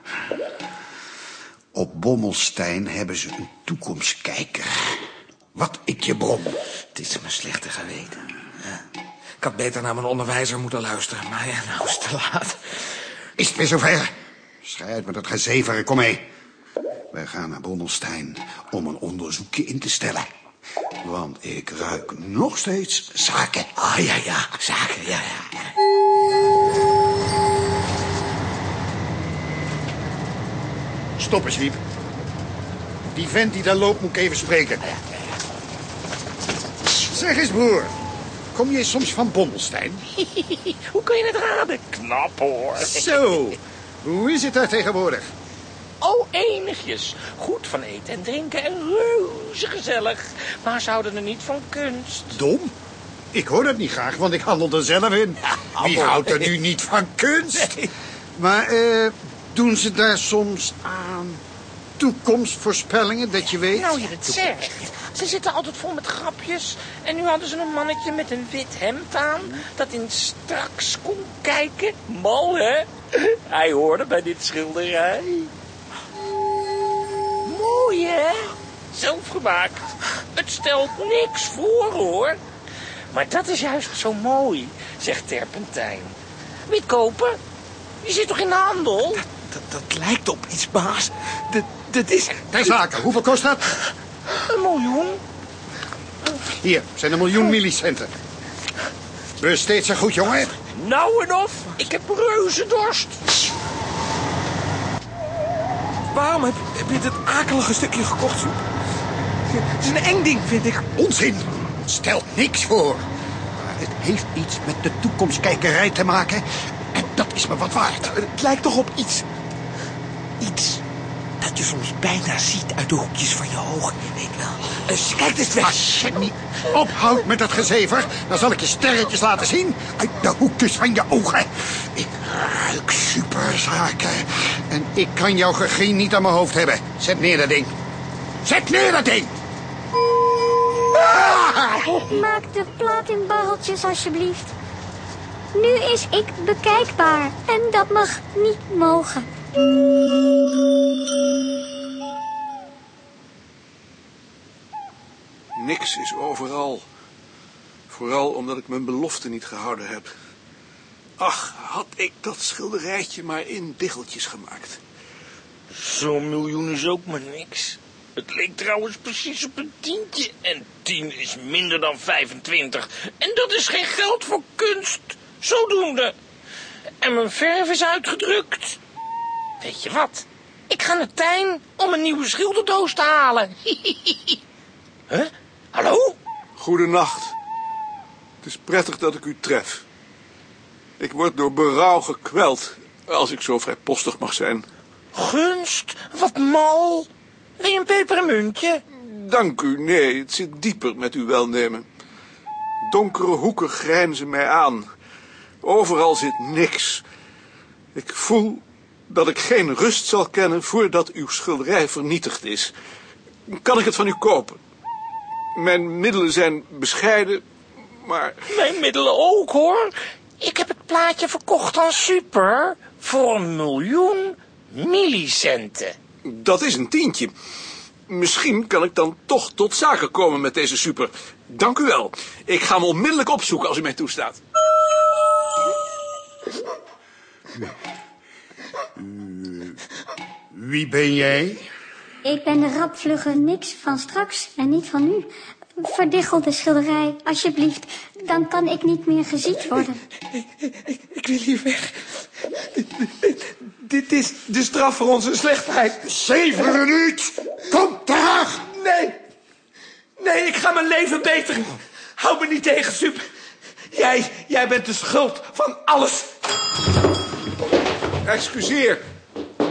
Op Bommelstein hebben ze een toekomstkijker. Wat ik je brom. Het is mijn slechte geweten. Ja. Ik had beter naar mijn onderwijzer moeten luisteren, maar ja, nou is het te laat. Is het weer zover? Schrijf met dat gezeveren, kom mee. Wij gaan naar Bommelstein om een onderzoekje in te stellen. Want ik ruik nog steeds zaken. Ah, ja, ja, zaken, ja, ja. ja. Stop eens, Wiep. Die vent die daar loopt moet ik even spreken. Zeg eens, broer. Kom je soms van Bommelstein? [laughs] Hoe kun je het raden? Knap hoor. Zo. Hoe is het daar tegenwoordig? Oh, enigjes. Goed van eten en drinken en reuze gezellig. Maar ze houden er niet van kunst. Dom? Ik hoor dat niet graag, want ik handel er zelf in. Wie appel. houdt er nu niet van kunst? [laughs] Maar eh, doen ze daar soms aan toekomstvoorspellingen, dat je weet? Nou, je het zegt. Ze zitten altijd vol met grapjes. En nu hadden ze een mannetje met een wit hemd aan... dat in straks kon kijken. Mal, hè? Hij hoorde bij dit schilderij. Mooi, hè? Zelf gemaakt. Het stelt niks voor, hoor. Maar dat is juist zo mooi, zegt Terpentijn. Wit kopen? Je zit toch in de handel? Dat, dat, lijkt op iets, baas. Dat, dat is... Ter zake, hoeveel kost dat? Een miljoen. Hier, zijn een miljoen millicenten. Besteed ze goed, jongen. Nou en of, ik heb reuze dorst. Waarom heb, heb je dit akelige stukje gekocht, Soep? Het is een eng ding, vind ik. Onzin. Stelt niks voor. Maar het heeft iets met de toekomstkijkerij te maken. En dat is me wat waard. Het lijkt toch op iets... Iets dat je soms bijna ziet uit de hoekjes van je ogen. Weet wel. Dus kijk eens weg. Als je niet ophoudt met dat gezever... dan zal ik je sterretjes laten zien uit de hoekjes van je ogen. Ik ruik superzaken. En ik kan jouw gegien niet aan mijn hoofd hebben. Zet neer dat ding. Zet neer dat ding. Maak de plaat in barreltjes alsjeblieft. Nu is ik bekijkbaar en dat mag niet mogen. Niks is overal. Vooral omdat ik mijn belofte niet gehouden heb. Ach, had ik dat schilderijtje maar in diggeltjes gemaakt. Zo'n miljoen is ook maar niks. Het leek trouwens precies op een tientje. En tien is minder dan 25. En dat is geen geld voor kunst. Zodoende. En mijn verf is uitgedrukt. Weet je wat? Ik ga naar Tijn om een nieuwe schilderdoos te halen. [laughs] huh? Hallo? Goedenacht. Het is prettig dat ik u tref. Ik word door berouw gekweld, als ik zo vrijpostig mag zijn. Gunst? Wat mal. Wil je een pepermuntje? Dank u, nee, het zit dieper met uw welnemen. Donkere hoeken grijnzen mij aan. Overal zit niks. Ik voel dat ik geen rust zal kennen voordat uw schilderij vernietigd is. Kan ik het van u kopen? Mijn middelen zijn bescheiden, maar... Mijn middelen ook, hoor. Ik heb het plaatje verkocht aan Super voor een miljoen millicenten. Dat is een tientje. Misschien kan ik dan toch tot zaken komen met deze super. Dank u wel. Ik ga hem onmiddellijk opzoeken als u mij toestaat. Wie ben jij? Ik ben de rapvlugge niks van straks en niet van nu. Verdichel de schilderij, alsjeblieft. Dan kan ik niet meer geziet worden. Ik wil hier weg. Dit, dit- dit is de straf voor onze slechtheid. Zeven minuut! Kom terug! Nee. Nee, ik ga mijn leven beteren. Hou me niet tegen, Sup. Jij, jij bent de schuld van alles. Excuseer.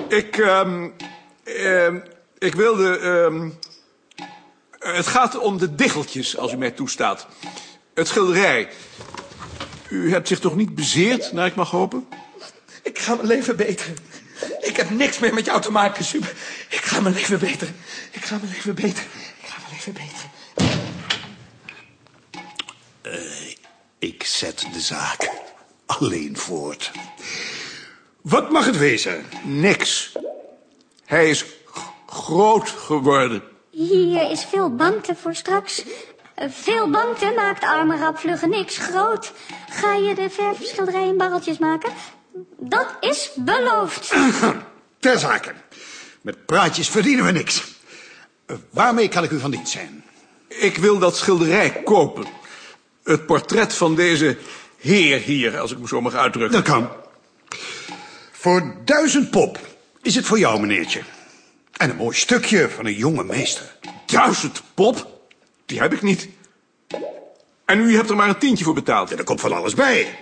Ik, ehm, ehm, ik wilde, ehm, het gaat om de diggeltjes, als u mij toestaat. Het schilderij. U hebt zich toch niet bezeerd, naar ik mag hopen? Ik ga mijn leven beteren. Ik heb niks meer met jou te maken, Sup. Ik ga ga mijn leven beter. Ik ga mijn leven beter. Ik ga mijn leven beter. Ik zet de zaak alleen voort. Wat mag het wezen? Niks. Hij is groot geworden. Hier is veel bangte voor straks. Veel bangte maakt arme rapvlugge niks groot. Ga je de verfschilderij in barreltjes maken? Dat is beloofd. [clears throat] Ter zake. Met praatjes verdienen we niks. Waarmee kan ik u van dienst zijn? Ik wil dat schilderij kopen. Het portret van deze heer hier, als ik me zo mag uitdrukken. Dat kan. Voor duizend pop is het voor jou, meneertje. En een mooi stukje van een jonge meester. Duizend pop? Die heb ik niet. En u hebt er maar een tientje voor betaald. Er komt van alles bij.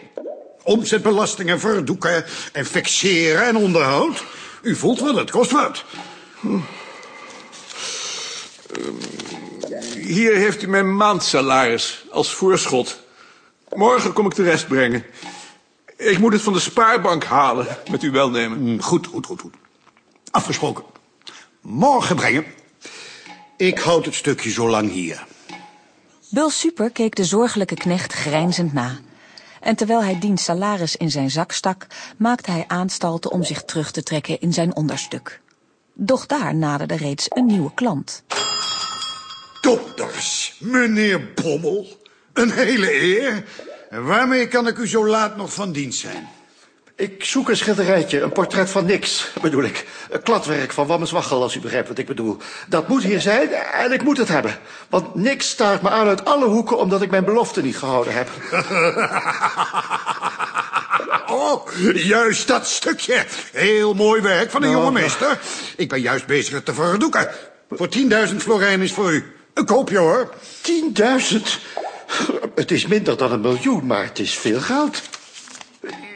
Omzetbelastingen, verdoeken en fixeren en onderhoud. U voelt wel, het kost wat. Hier heeft u mijn maandsalaris als voorschot. Morgen kom ik de rest brengen. Ik moet het van de spaarbank halen, met uw welnemen. Mm, Goed, goed, goed, goed. Afgesproken. Morgen brengen. Ik houd het stukje zo lang hier. Bul Super keek de zorgelijke knecht grijnzend na. En terwijl hij diens salaris in zijn zak stak, maakte hij aanstalten om zich terug te trekken in zijn onderstuk. Doch daar naderde reeds een nieuwe klant. Dokters, meneer Bommel. Een hele eer. En waarmee kan ik u zo laat nog van dienst zijn? Ik zoek een schilderijtje, een portret van niks, bedoel ik. Een kladwerk van Wammenswaggel, als u begrijpt wat ik bedoel. Dat moet hier zijn en ik moet het hebben. Want niks staart me aan uit alle hoeken omdat ik mijn belofte niet gehouden heb. [laughs] Oh, juist dat stukje. Heel mooi werk van een Nou, jonge meester. Ik ben juist bezig het te verdoeken. Voor 10.000 florijn is voor u. Een koopje hoor. 10.000? Het is minder dan een miljoen, maar het is veel geld.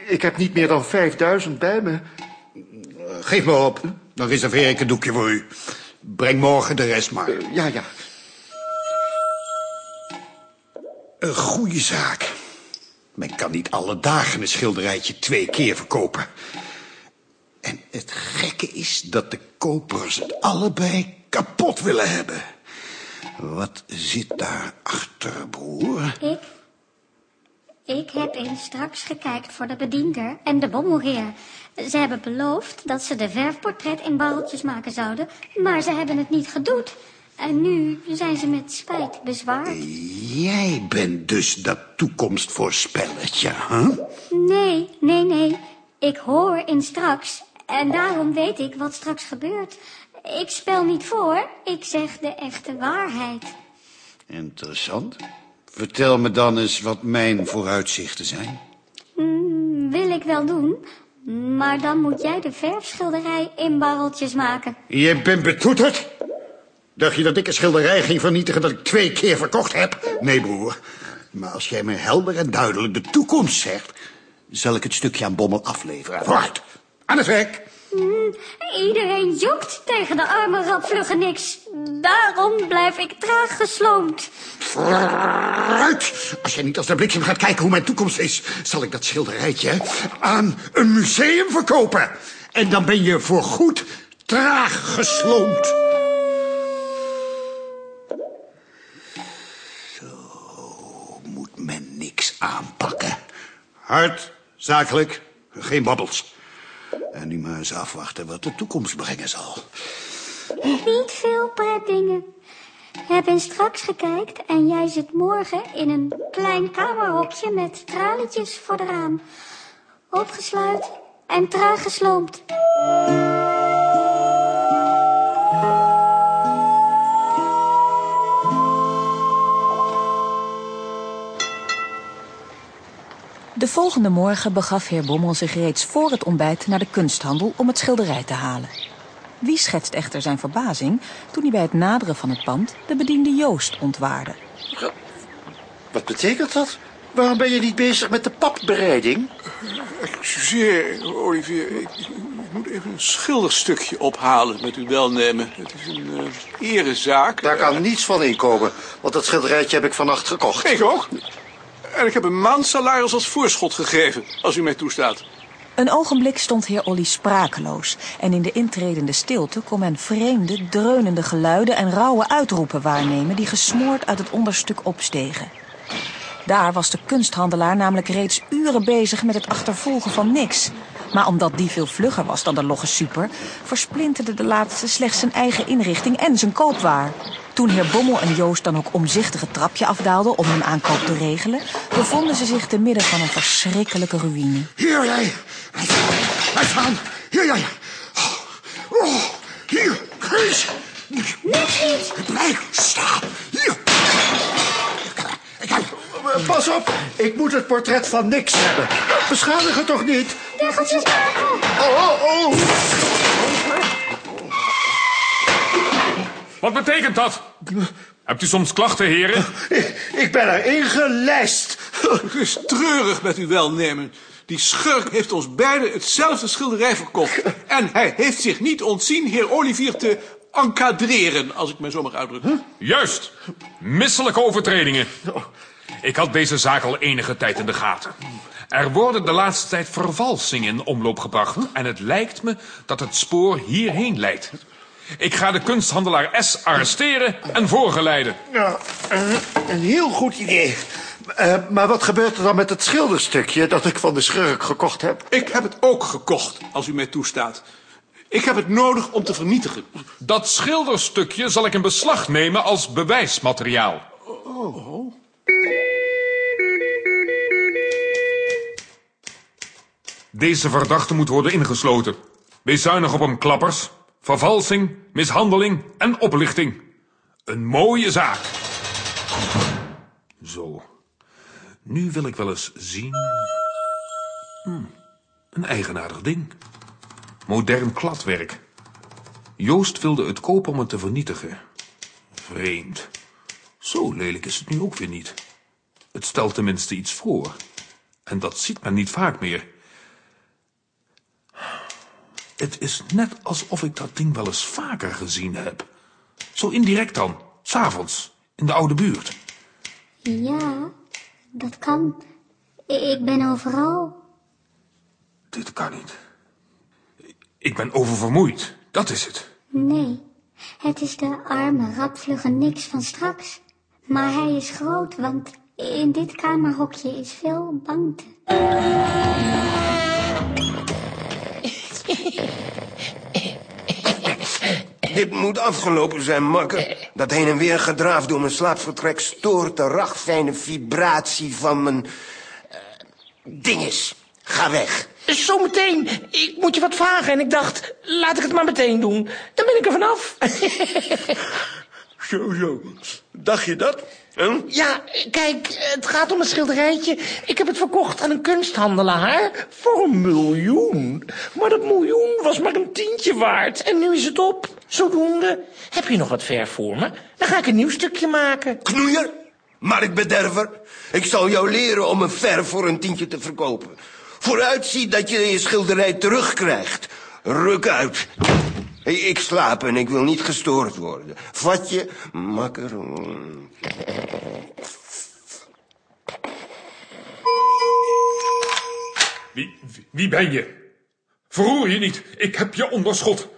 Ik heb niet meer dan 5000 bij me. Geef me op. Dan reserveer ik een doekje voor u. Breng morgen de rest maar. Ja, ja. Een goede zaak. Men kan niet alle dagen een schilderijtje twee keer verkopen. En het gekke is dat de kopers het allebei kapot willen hebben. Wat zit daar achter, broer? Ik? Ik heb eens straks gekeken voor de bediender en de bommelheer. Ze hebben beloofd dat ze de verfportret in barreltjes maken zouden, maar ze hebben het niet gedoet. En nu zijn ze met spijt bezwaard. Jij bent dus dat toekomstvoorspelletje, hè? Nee, nee, nee. Ik hoor in straks en daarom weet ik wat straks gebeurt. Ik spel niet voor, ik zeg de echte waarheid. Interessant. Vertel me dan eens wat mijn vooruitzichten zijn. Hmm, wil ik wel doen, maar dan moet jij de verfschilderij in barreltjes maken. Je bent betoeterd? Dacht je dat ik een schilderij ging vernietigen dat ik twee keer verkocht heb? Nee, broer. Maar als jij me helder en duidelijk de toekomst zegt... zal ik het stukje aan Bommel afleveren. Vooruit, aan het werk. Hmm, iedereen jokt tegen de arme rapvlugge niks. Daarom blijf ik traag gesloomd. Als jij niet als de bliksem gaat kijken hoe mijn toekomst is... zal ik dat schilderijtje aan een museum verkopen. En dan ben je voorgoed traag gesloomd. Zo moet men niks aanpakken. Hard, zakelijk, geen babbels. En nu maar eens afwachten wat de toekomst brengen zal. Niet veel pretdingen. Heb eens straks gekijkt en jij zit morgen in een klein kamerhokje met tralietjes voor de raam. Opgesluit en traag gesloomd. De volgende morgen begaf heer Bommel zich reeds voor het ontbijt naar de kunsthandel om het schilderij te halen. Wie schetst echter zijn verbazing toen hij bij het naderen van het pand de bediende Joost ontwaarde. Wat betekent dat? Waarom ben je niet bezig met de papbereiding? Excuseer, Olivier. Ik, ik moet even een schilderstukje ophalen met uw welnemen. Het is een eh, erezaak. Daar kan niets van inkomen, want dat schilderijtje heb ik vannacht gekocht. Ik ook. En ik heb een maandsalaris als voorschot gegeven, als u mij toestaat. Een ogenblik stond heer Olly sprakeloos en in de intredende stilte kon men vreemde, dreunende geluiden en rauwe uitroepen waarnemen die gesmoord uit het onderstuk opstegen. Daar was de kunsthandelaar namelijk reeds uren bezig met het achtervolgen van niks. Maar omdat die veel vlugger was dan de logge super, versplinterde de laatste slechts zijn eigen inrichting en zijn koopwaar. Toen heer Bommel en Joost dan ook omzichtig het trapje afdaalden om hun aankoop te regelen, bevonden ze zich te midden van een verschrikkelijke ruïne. Hier jij. Blijf staan. Hier jij. Oh, hier. Kees. Niks niet. Blijf staan. Hier. Kijk. Pas op. Ik moet het portret van niks hebben. Beschadig het toch niet? Oh, oh, oh. Wat betekent dat? Hebt u soms klachten, heren? Ik ben erin gelijst. Het is treurig met uw welnemen. Die schurk heeft ons beiden hetzelfde schilderij verkocht. En hij heeft zich niet ontzien heer Olivier te encadreren, als ik mij zo mag uitdrukken. Juist. Misselijke overtredingen. Ik had deze zaak al enige tijd in de gaten. Er worden de laatste tijd vervalsingen in omloop gebracht. En het lijkt me dat het spoor hierheen leidt. Ik ga de kunsthandelaar S. arresteren en voorgeleiden. Ja, een, een heel goed idee. Eh, maar wat gebeurt er dan met het schilderstukje dat ik van de schurk gekocht heb? Ik heb het ook gekocht, als u mij toestaat. Ik heb het nodig om te vernietigen. Dat schilderstukje zal ik in beslag nemen als bewijsmateriaal. Oh. Deze verdachte moet worden ingesloten. Wees zuinig op hem, klappers. Vervalsing, mishandeling en oplichting. Een mooie zaak. Zo. Nu wil ik wel eens zien... Hm, een eigenaardig ding. Modern kladwerk. Joost wilde het kopen om het te vernietigen. Vreemd. Zo lelijk is het nu ook weer niet. Het stelt tenminste iets voor. En dat ziet men niet vaak meer. Het is net alsof ik dat ding wel eens vaker gezien heb. Zo indirect dan, s'avonds, in de oude buurt. Ja, dat kan. Ik ben overal. Dit kan niet. Ik ben oververmoeid, dat is het. Nee, het is de arme, rapvlugge niks van straks. Maar hij is groot, want in dit kamerhokje is veel bangte. Dit moet afgelopen zijn, makker. Dat heen en weer gedraaf door mijn slaapvertrek stoort de ragfijne vibratie van mijn... eh, dinges. Ga weg. Zometeen. Ik moet je wat vragen en ik dacht, laat ik het maar meteen doen. Dan ben ik er vanaf. Zo, zo. Dacht je dat? Huh? Ja, kijk, het gaat om een schilderijtje. Ik heb het verkocht aan een kunsthandelaar voor een miljoen. Maar dat miljoen was maar een tientje waard. En nu is het op. Zodoende. Heb je nog wat verf voor me? Dan ga ik een nieuw stukje maken. Knoeier, marktbederver. Ik zal jou leren om een verf voor een tientje te verkopen. Vooruitzie dat je je schilderij terugkrijgt. Ruk uit. Ik slaap en ik wil niet gestoord worden. Vat je, makker. Wie, wie- ben je? Verroer je niet, ik heb je onderschot.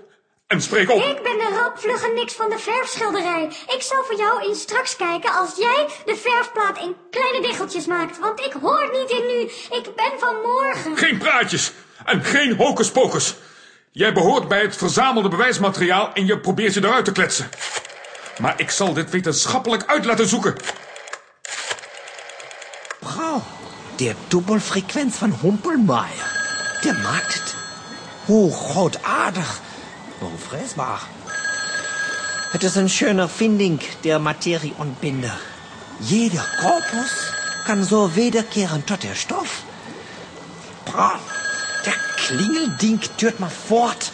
En spreek op. Ik ben de rapvlugge niks van de verfschilderij. Ik zal voor jou eens straks kijken als jij de verfplaat in kleine diggeltjes maakt. Want ik hoor niet in nu. Ik ben van morgen. Geen praatjes en geen hokuspokus. Jij behoort bij het verzamelde bewijsmateriaal en je probeert je eruit te kletsen. Maar ik zal dit wetenschappelijk uit laten zoeken. Frau, der Doppelfrequenz van Humpelmeier. Der maakt het. Hoe. Onfräsbar. Het is een schöner Finding, der Materieontbinder. Jeder Korpus kann so wiederkehren tot der Stoff. Brav, Klingelding tört mal fort.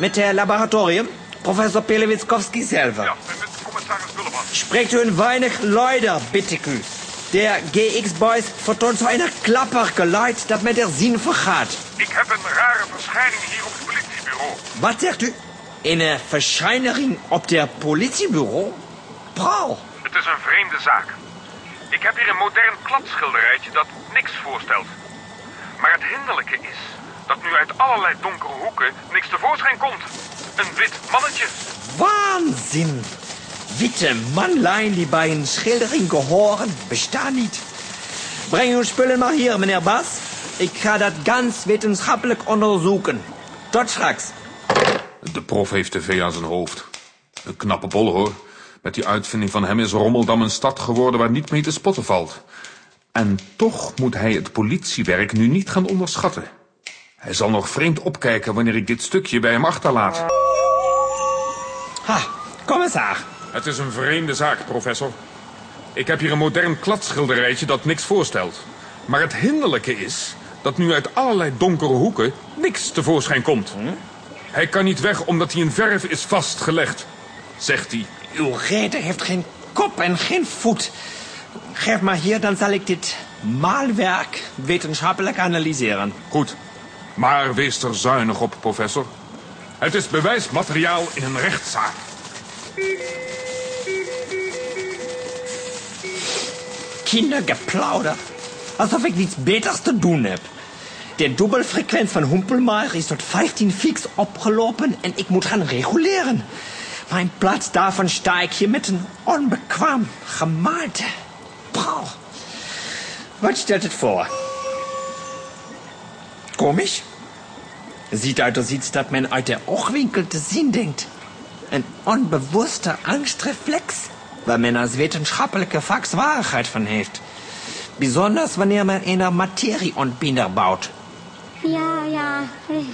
Mit der Laboratorium, Professor Pelewitzkowski selber. Ja, met commissaris Bulleman. Spreekt weinig luider, bitte u. Der GX-Boys vertoont zo een klapper geluid dat met der zin vergaat. Ik heb een rare verschijning hier op het politiebureau. Wat zegt u? Een verschijning op der politiebureau? Paul. Het is een vreemde zaak. Ik heb hier een modern kladschilderijtje dat niks voorstelt. Maar het hinderlijke is dat nu uit allerlei donkere hoeken niks tevoorschijn komt. Een wit mannetje. Wahnsinn! Witte Mannlein die bij een schildering gehoren, bestaan niet. Breng uw spullen maar hier, meneer Bas. Ik ga dat ganz wetenschappelijk onderzoeken. Tot straks. De prof heeft tv aan zijn hoofd. Een knappe bol, hoor. Met die uitvinding van hem is Rommeldam een stad geworden waar niet mee te spotten valt. En toch moet hij het politiewerk nu niet gaan onderschatten. Hij zal nog vreemd opkijken wanneer ik dit stukje bij hem achterlaat. Ha, commissar. Het is een vreemde zaak, professor. Ik heb hier een modern kladschilderijtje dat niks voorstelt. Maar het hinderlijke is dat nu uit allerlei donkere hoeken niks tevoorschijn komt. Hij kan niet weg omdat hij in verf is vastgelegd, zegt hij. Uw rede heeft geen kop en geen voet. Geef maar hier, dan zal ik dit maalwerk wetenschappelijk analyseren. Goed, maar wees er zuinig op, professor. Het is bewijsmateriaal in een rechtszaak. Kindergeplauder. Alsof ik niets beters te doen heb. De dubbelfrequentie van Humpelmaar is tot 15 fix opgelopen en ik moet gaan reguleren. Maar in plaats daarvan sta ik hier met een onbekwaam gemaalte. Pauw. Wat stelt het voor? Komisch. Ziet uit als iets dat men uit de oogwinkel te zien denkt. Een onbewuste angstreflex, waar men als wetenschappelijke vak zwarigheid van heeft. Besonders wanneer men een materieontbinder bouwt. Ja, ja.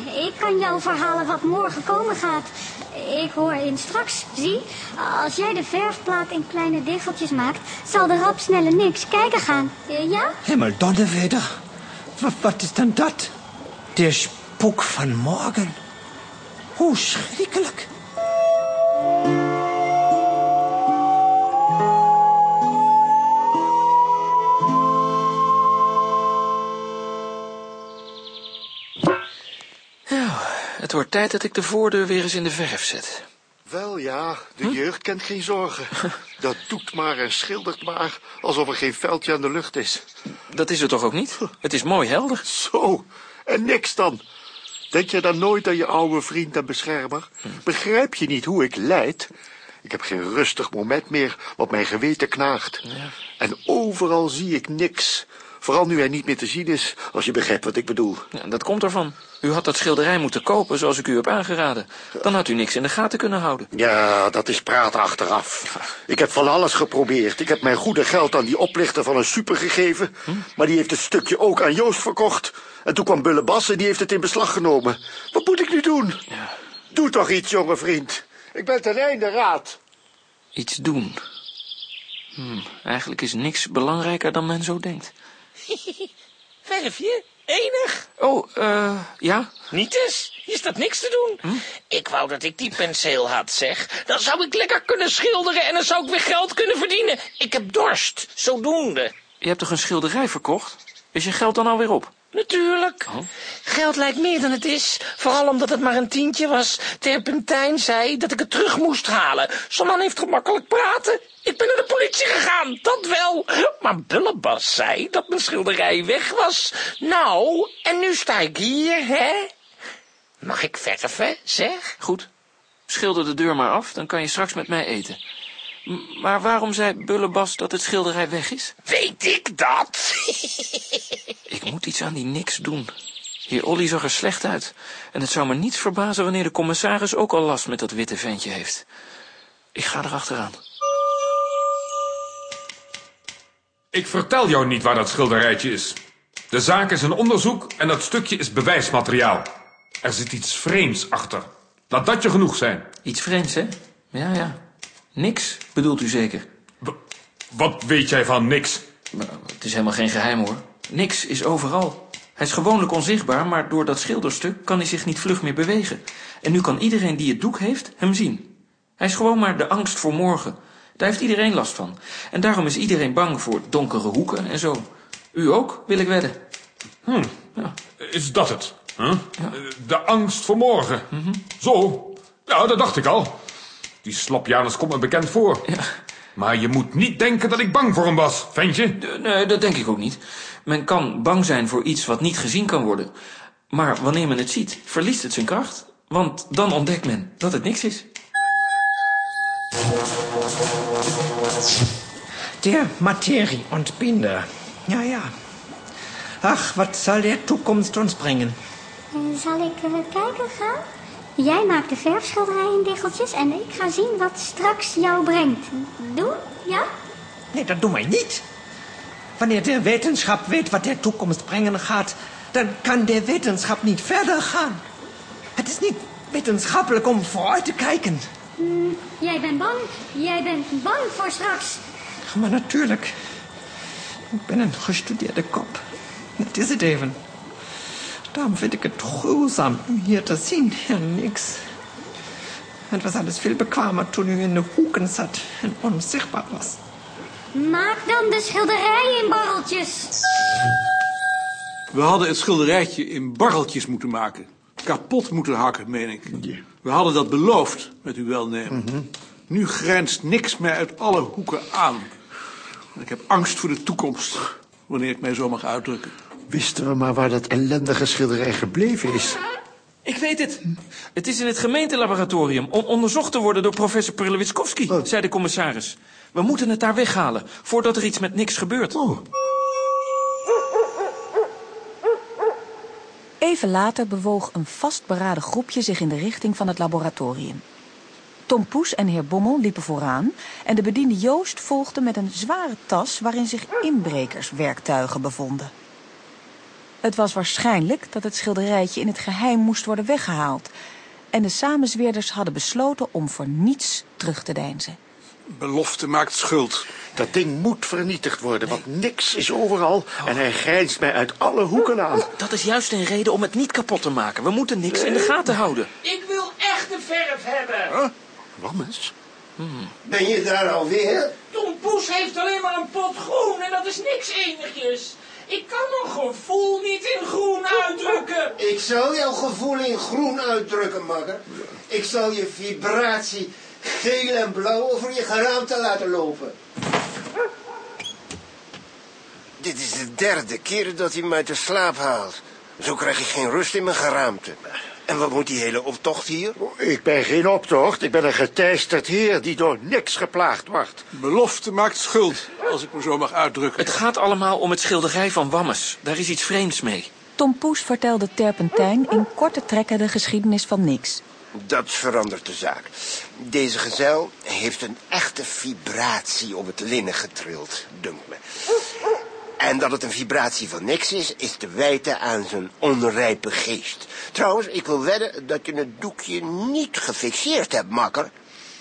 Ik kan jou verhalen wat morgen komen gaat. Ik hoor in straks, zie. Als jij de verfplaat in kleine degeltjes maakt... zal de rap snelle niks kijken gaan. Eh, Ja? Himmel donderweder. Wat, wat is dan dat? De spook van morgen. Hoe schrikkelijk. Wordt tijd dat ik de voordeur weer eens in de verf zet. Wel ja, de jeugd kent geen zorgen. [laughs] Dat doet maar en schildert maar, alsof er geen veldje aan de lucht is. Dat is het toch ook niet? Het is mooi helder. Zo, en niks dan. Denk je dan nooit aan je oude vriend en beschermer? Begrijp je niet hoe ik lijd? Ik heb geen rustig moment meer, want mijn geweten knaagt. En overal zie ik niks. Vooral nu hij niet meer te zien is, als je begrijpt wat ik bedoel. Ja, dat komt ervan. U had dat schilderij moeten kopen zoals ik u heb aangeraden. Dan had u niks in de gaten kunnen houden. Ja, dat is praten achteraf. Ik heb van alles geprobeerd. Ik heb mijn goede geld aan die oplichter van een super gegeven. Maar die heeft het stukje ook aan Joost verkocht. En toen kwam Bulle Bas en die heeft het in beslag genomen. Wat moet ik nu doen? Doe toch iets, jonge vriend. Ik ben ten einde raad. Iets doen. Hm, eigenlijk is niks belangrijker dan men zo denkt. [laughs] Verfje? Enig? Oh, eh, ja? Niet eens? Is dat niks te doen? Ik wou dat ik die penseel had, zeg. Dan zou ik lekker kunnen schilderen en dan zou ik weer geld kunnen verdienen. Ik heb dorst, zodoende. Je hebt toch een schilderij verkocht? Is je geld dan alweer op? Natuurlijk. Geld lijkt meer dan het is. Vooral omdat het maar een tientje was. Terpentijn zei dat ik het terug moest halen. Zo'n man heeft gemakkelijk praten. Ik ben naar de politie gegaan, dat wel. Maar Bullebas zei dat mijn schilderij weg was. Nou, en nu sta ik hier, hè? Mag ik verven, zeg? Goed. Schilder de deur maar af, dan kan je straks met mij eten. Maar waarom zei Bullebas dat het schilderij weg is? Weet ik dat? [laughs] Ik moet iets aan die niks doen. Heer Olly zag er slecht uit. En het zou me niets verbazen wanneer de commissaris ook al last met dat witte ventje heeft. Ik ga erachteraan. Ik vertel jou niet waar dat schilderijtje is. De zaak is een onderzoek en dat stukje is bewijsmateriaal. Er zit iets vreemds achter. Laat dat je genoeg zijn. Iets vreemds, hè? Ja, ja. Niks, bedoelt u zeker? Wat weet jij van niks? Het is helemaal geen geheim, hoor. Niks is overal. Hij is gewoonlijk onzichtbaar, maar door dat schilderstuk kan hij zich niet vlug meer bewegen. En nu kan iedereen die het doek heeft hem zien. Hij is gewoon maar de angst voor morgen. Daar heeft iedereen last van. En daarom is iedereen bang voor donkere hoeken en zo. U ook, wil ik wedden. Hm. Is dat het? Huh? De angst voor morgen. Zo. Ja, dat dacht ik al. Die slapjanus komt me bekend voor. Maar je moet niet denken dat ik bang voor hem was, ventje. Nee, dat denk ik ook niet. Men kan bang zijn voor iets wat niet gezien kan worden. Maar wanneer men het ziet, verliest het zijn kracht. Want dan ontdekt men dat het niks is. Der Materieentbinder. Ja, ja. Ach, wat zal der Toekomst ons brengen? Zal ik kijken gaan? Jij maakt de verfschilderijen diggeltjes en ik ga zien wat straks jou brengt. Doen? Ja? Nee, dat doen wij niet. Wanneer de wetenschap weet wat der toekomst brengen gaat, dan kan de wetenschap niet verder gaan. Het is niet wetenschappelijk om vooruit te kijken. Hmm, jij bent bang. Jij bent bang voor straks. Maar natuurlijk. Ik ben een gestudeerde kop. Dat is het even. Daarom vind ik het gruwzaam u hier te zien, Herr Nix. Het was alles veel bekwamer toen u in de hoeken zat en onzichtbaar was. Maak dan de schilderijen in barreltjes. We hadden het schilderijtje in barreltjes moeten maken. Kapot moeten hakken, meen ik. We hadden dat beloofd, met uw welnemen. Nu grijnst niks mij uit alle hoeken aan. En ik heb angst voor de toekomst, wanneer ik mij zo mag uitdrukken. Wisten we maar waar dat ellendige schilderij gebleven is. Ik weet het. Het is in het gemeentelaboratorium om onderzocht te worden door professor Perlewitzkowski, zei de commissaris. We moeten het daar weghalen, voordat er iets met niks gebeurt. Even later bewoog een vastberaden groepje zich in de richting van het laboratorium. Tom Poes en heer Bommel liepen vooraan en de bediende Joost volgde met een zware tas waarin zich inbrekerswerktuigen bevonden. Het was waarschijnlijk dat het schilderijtje in het geheim moest worden weggehaald en de samenzweerders hadden besloten om voor niets terug te deinzen. Belofte maakt schuld. Dat ding moet vernietigd worden, want niks is overal en hij grijnst mij uit alle hoeken aan. Dat is juist een reden om het niet kapot te maken. We moeten niks in de gaten houden. Ik wil echte verf hebben. Wammes? Ben je daar alweer? Tom Poes heeft alleen maar een pot groen en dat is niks enigjes. Ik kan mijn gevoel niet in groen uitdrukken. Ik zal jouw gevoel in groen uitdrukken, makker. Ik zal je vibratie geel en blauw over je geraamte laten lopen. Dit is de derde keer dat hij mij te slaap haalt. Zo krijg ik geen rust in mijn geraamte. En wat moet die hele optocht hier? Ik ben geen optocht, ik ben een geteisterd heer die door niks geplaagd wordt. Belofte maakt schuld, als ik me zo mag uitdrukken. Het gaat allemaal om het schilderij van Wammes. Daar is iets vreemds mee. Tom Poes vertelde Terpentijn in korte trekken de geschiedenis van niks. Dat verandert de zaak. Deze gezel heeft een echte vibratie op het linnen getrild, dunkt me. En dat het een vibratie van niks is, is te wijten aan zijn onrijpe geest. Trouwens, ik wil wedden dat je het doekje niet gefixeerd hebt, makker.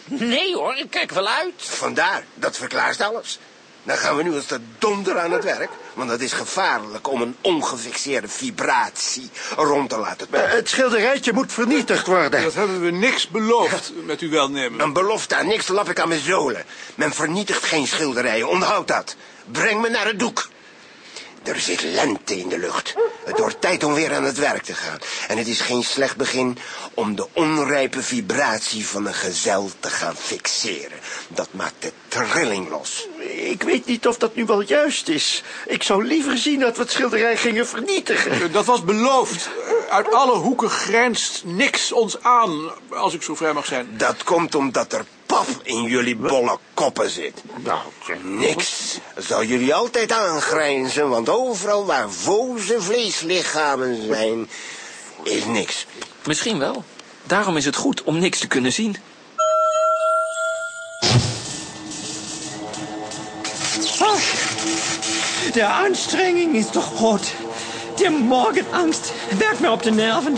Nee hoor, ik kijk wel uit. Vandaar, dat verklaart alles. Dan gaan we nu als de donder aan het werk. Want het is gevaarlijk om een ongefixeerde vibratie rond te laten Eh, Het schilderijtje moet vernietigd worden. Dat hebben we niks beloofd, met uw welnemen. Een belofte aan niks lap ik aan mijn zolen. Men vernietigt geen schilderijen, onthoud dat. Breng me naar het doek. Er zit lente in de lucht. Het wordt tijd om weer aan het werk te gaan. En het is geen slecht begin om de onrijpe vibratie van een gezel te gaan fixeren. Dat maakt de trilling los. Ik weet niet of dat nu wel juist is. Ik zou liever zien dat we het schilderij gingen vernietigen. Dat was beloofd. Uit alle hoeken grijnst niks ons aan, als ik zo vrij mag zijn. Dat komt omdat er pap in jullie bolle koppen zit. Nou, Niks zal jullie altijd aangrijnzen, want overal waar voze vleeslichamen zijn, is niks. Misschien wel. Daarom is het goed om niks te kunnen zien. Ach, der Anstrengung ist doch rot. Der Morgenangst werkt mir auf die Nerven.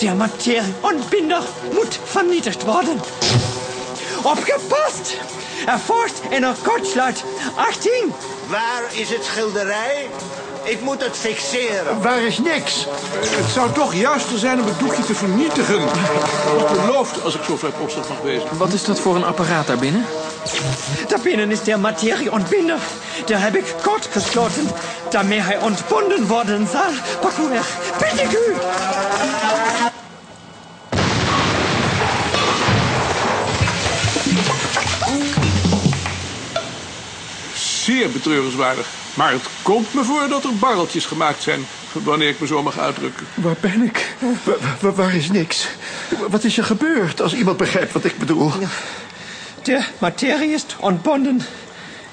Der Materieonbinder moet vernietigd worden. Opgepast! Erforscht en er kortsluit. Achting! Waar is het schilderij? Ik moet het fixeren. Waar is niks? Het zou toch juister zijn om het doekje te vernietigen. Was beloofd, als ik zo vrijpostig mag wezen. Wat is dat voor een apparaat daar binnen? Daarbinnen is der Materieonbinder. Der heb ik kort gesloten, daarmee hij ontbonden worden zal. Pak u weg. Bitte u! Zeer betreurenswaardig. Maar het komt me voor dat er barreltjes gemaakt zijn, wanneer ik me zo mag uitdrukken. Waar ben ik? Wa- wa- waar is niks? Wat is er gebeurd, als iemand begrijpt wat ik bedoel? De materie is ontbonden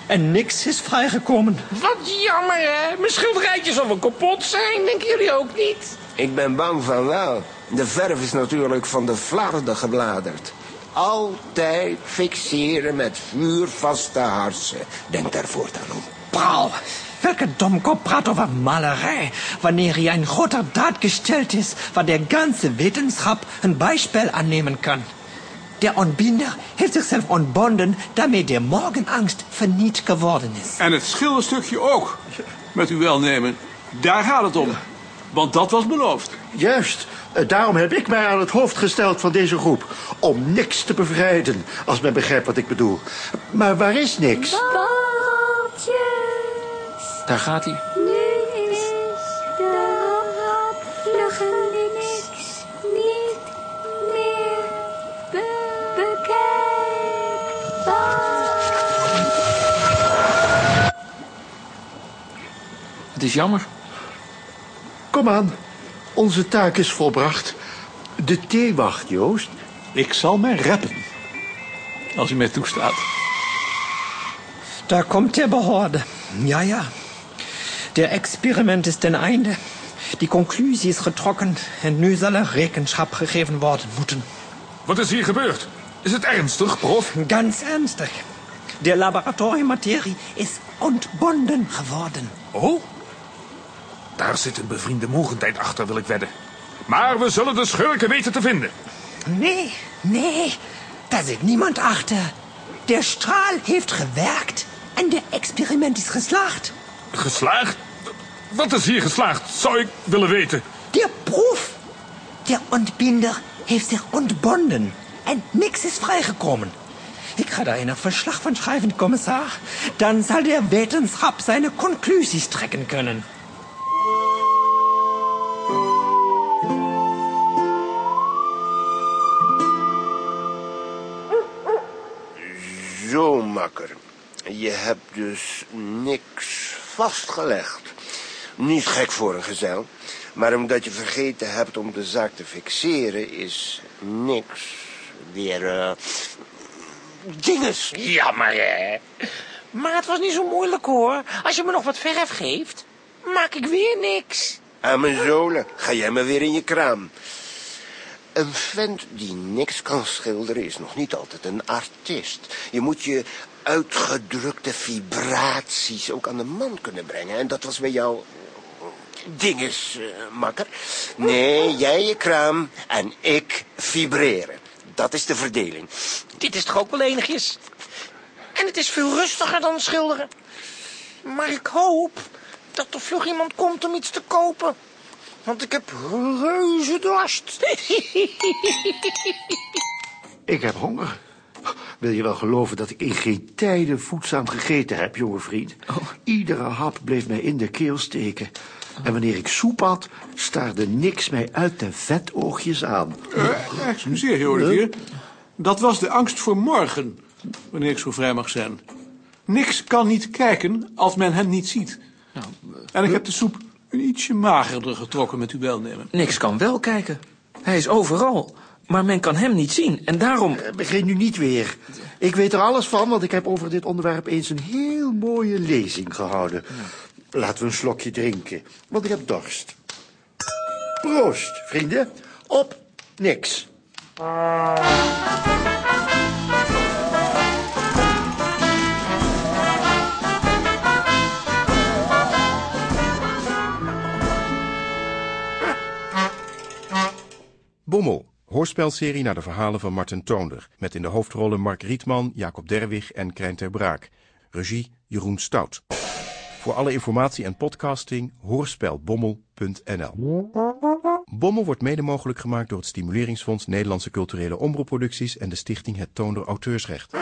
en niks is vrijgekomen. Wat jammer, hè? Mijn schilderijtje zal wel kapot zijn, denken jullie ook niet? Ik ben bang van wel. De verf is natuurlijk van de flarden gebladerd. Altijd fixeren met vuurvaste harsen. Denk daar voortaan om. Paul, welke domkop praat over Malerei, wanneer hier ein groter Daad gestellt ist, waar der ganze Wetenschap een Beispiel annehmen kann. Der Ontbinder heeft zichzelf ontbonden, daarmee de Morgenangst verniet geworden is. En het schilderstukje ook, met uw welnemen. Daar gaat het om. Want dat was beloofd. Juist. Eh, Daarom heb ik mij aan het hoofd gesteld van deze groep. Om niks te bevrijden, als men begrijpt wat ik bedoel. Maar waar is niks? Borreltjes. Daar gaat hij. Nu is de niks niet meer be bekijkbaar. Het is jammer. Kom aan, onze taak is volbracht. De thee wacht, Joost. Ik zal mij reppen. Als u mij toestaat. Da kommt der Behörde. Ja, ja. Der Experiment ist ten einde. Die conclusie is getrokken en nu zal er rekenschap gegeven worden moeten. Wat is hier gebeurd? Is het ernstig, prof? Ganz ernstig. Der Laboratoriummaterie is ontbonden geworden. Oh? Daar zit een bevriende mogendheid achter, wil ik wedden. Maar we zullen de schurken weten te vinden. Nee, nee, da zit niemand achter. Der Strahl heeft gewerkt en de experiment is geslaagd. Geslaagd? Wat is hier geslaagd, zou ik willen weten. Der Proef. Der Ontbinder heeft zich ontbonden en niks is vrijgekomen. Ik ga daar een verslag van schrijven, commissar. Dan zal der wetenschap zijn conclusies trekken kunnen. Zo, makker. Je hebt dus niks vastgelegd. Niet gek voor een gezel. Maar omdat je vergeten hebt om de zaak te fixeren, is niks weer... eh dinges. Jammer, hè? Maar het was niet zo moeilijk, hoor. Als je me nog wat verf geeft, maak ik weer niks. Aan mijn zolen, ga jij maar weer in je kraam. Een vent die niks kan schilderen is nog niet altijd een artiest. Je moet je uitgedrukte vibraties ook aan de man kunnen brengen. En dat was bij jou dinges, eh, makker. Nee, jij je kraam en ik vibreren. Dat is de verdeling. Dit is toch ook wel enigjes? En het is veel rustiger dan schilderen. Maar ik hoop dat er vlug iemand komt om iets te kopen. Want ik heb reuze dorst. [laughs] Ik heb honger. Wil je wel geloven dat ik in geen tijden voedzaam gegeten heb, jonge vriend? Iedere hap bleef mij in de keel steken. En wanneer ik soep had, staarde niks mij uit de vetoogjes aan. Eh, excuseer, heer Olivier. Dat was de angst voor morgen, wanneer ik zo vrij mag zijn. Niks kan niet kijken als men hem niet ziet. En ik heb de soep een ietsje magerder getrokken met uw welnemen. Niks kan wel kijken. Hij is overal, maar men kan hem niet zien. En daarom... Begin nu niet weer. Ik weet er alles van, want ik heb over dit onderwerp eens een heel mooie lezing gehouden. Laten we een slokje drinken, want ik heb dorst. Proost, vrienden. Op niks. Bommel, hoorspelserie naar de verhalen van Martin Toonder. Met in de hoofdrollen Mark Rietman, Jacob Derwig en Krijn ter Braak. Regie Jeroen Stout. Voor alle informatie en podcasting hoorspelbommel.nl Bommel wordt mede mogelijk gemaakt door het Stimuleringsfonds Nederlandse Culturele Omroepproducties en de stichting Het Toonder Auteursrecht.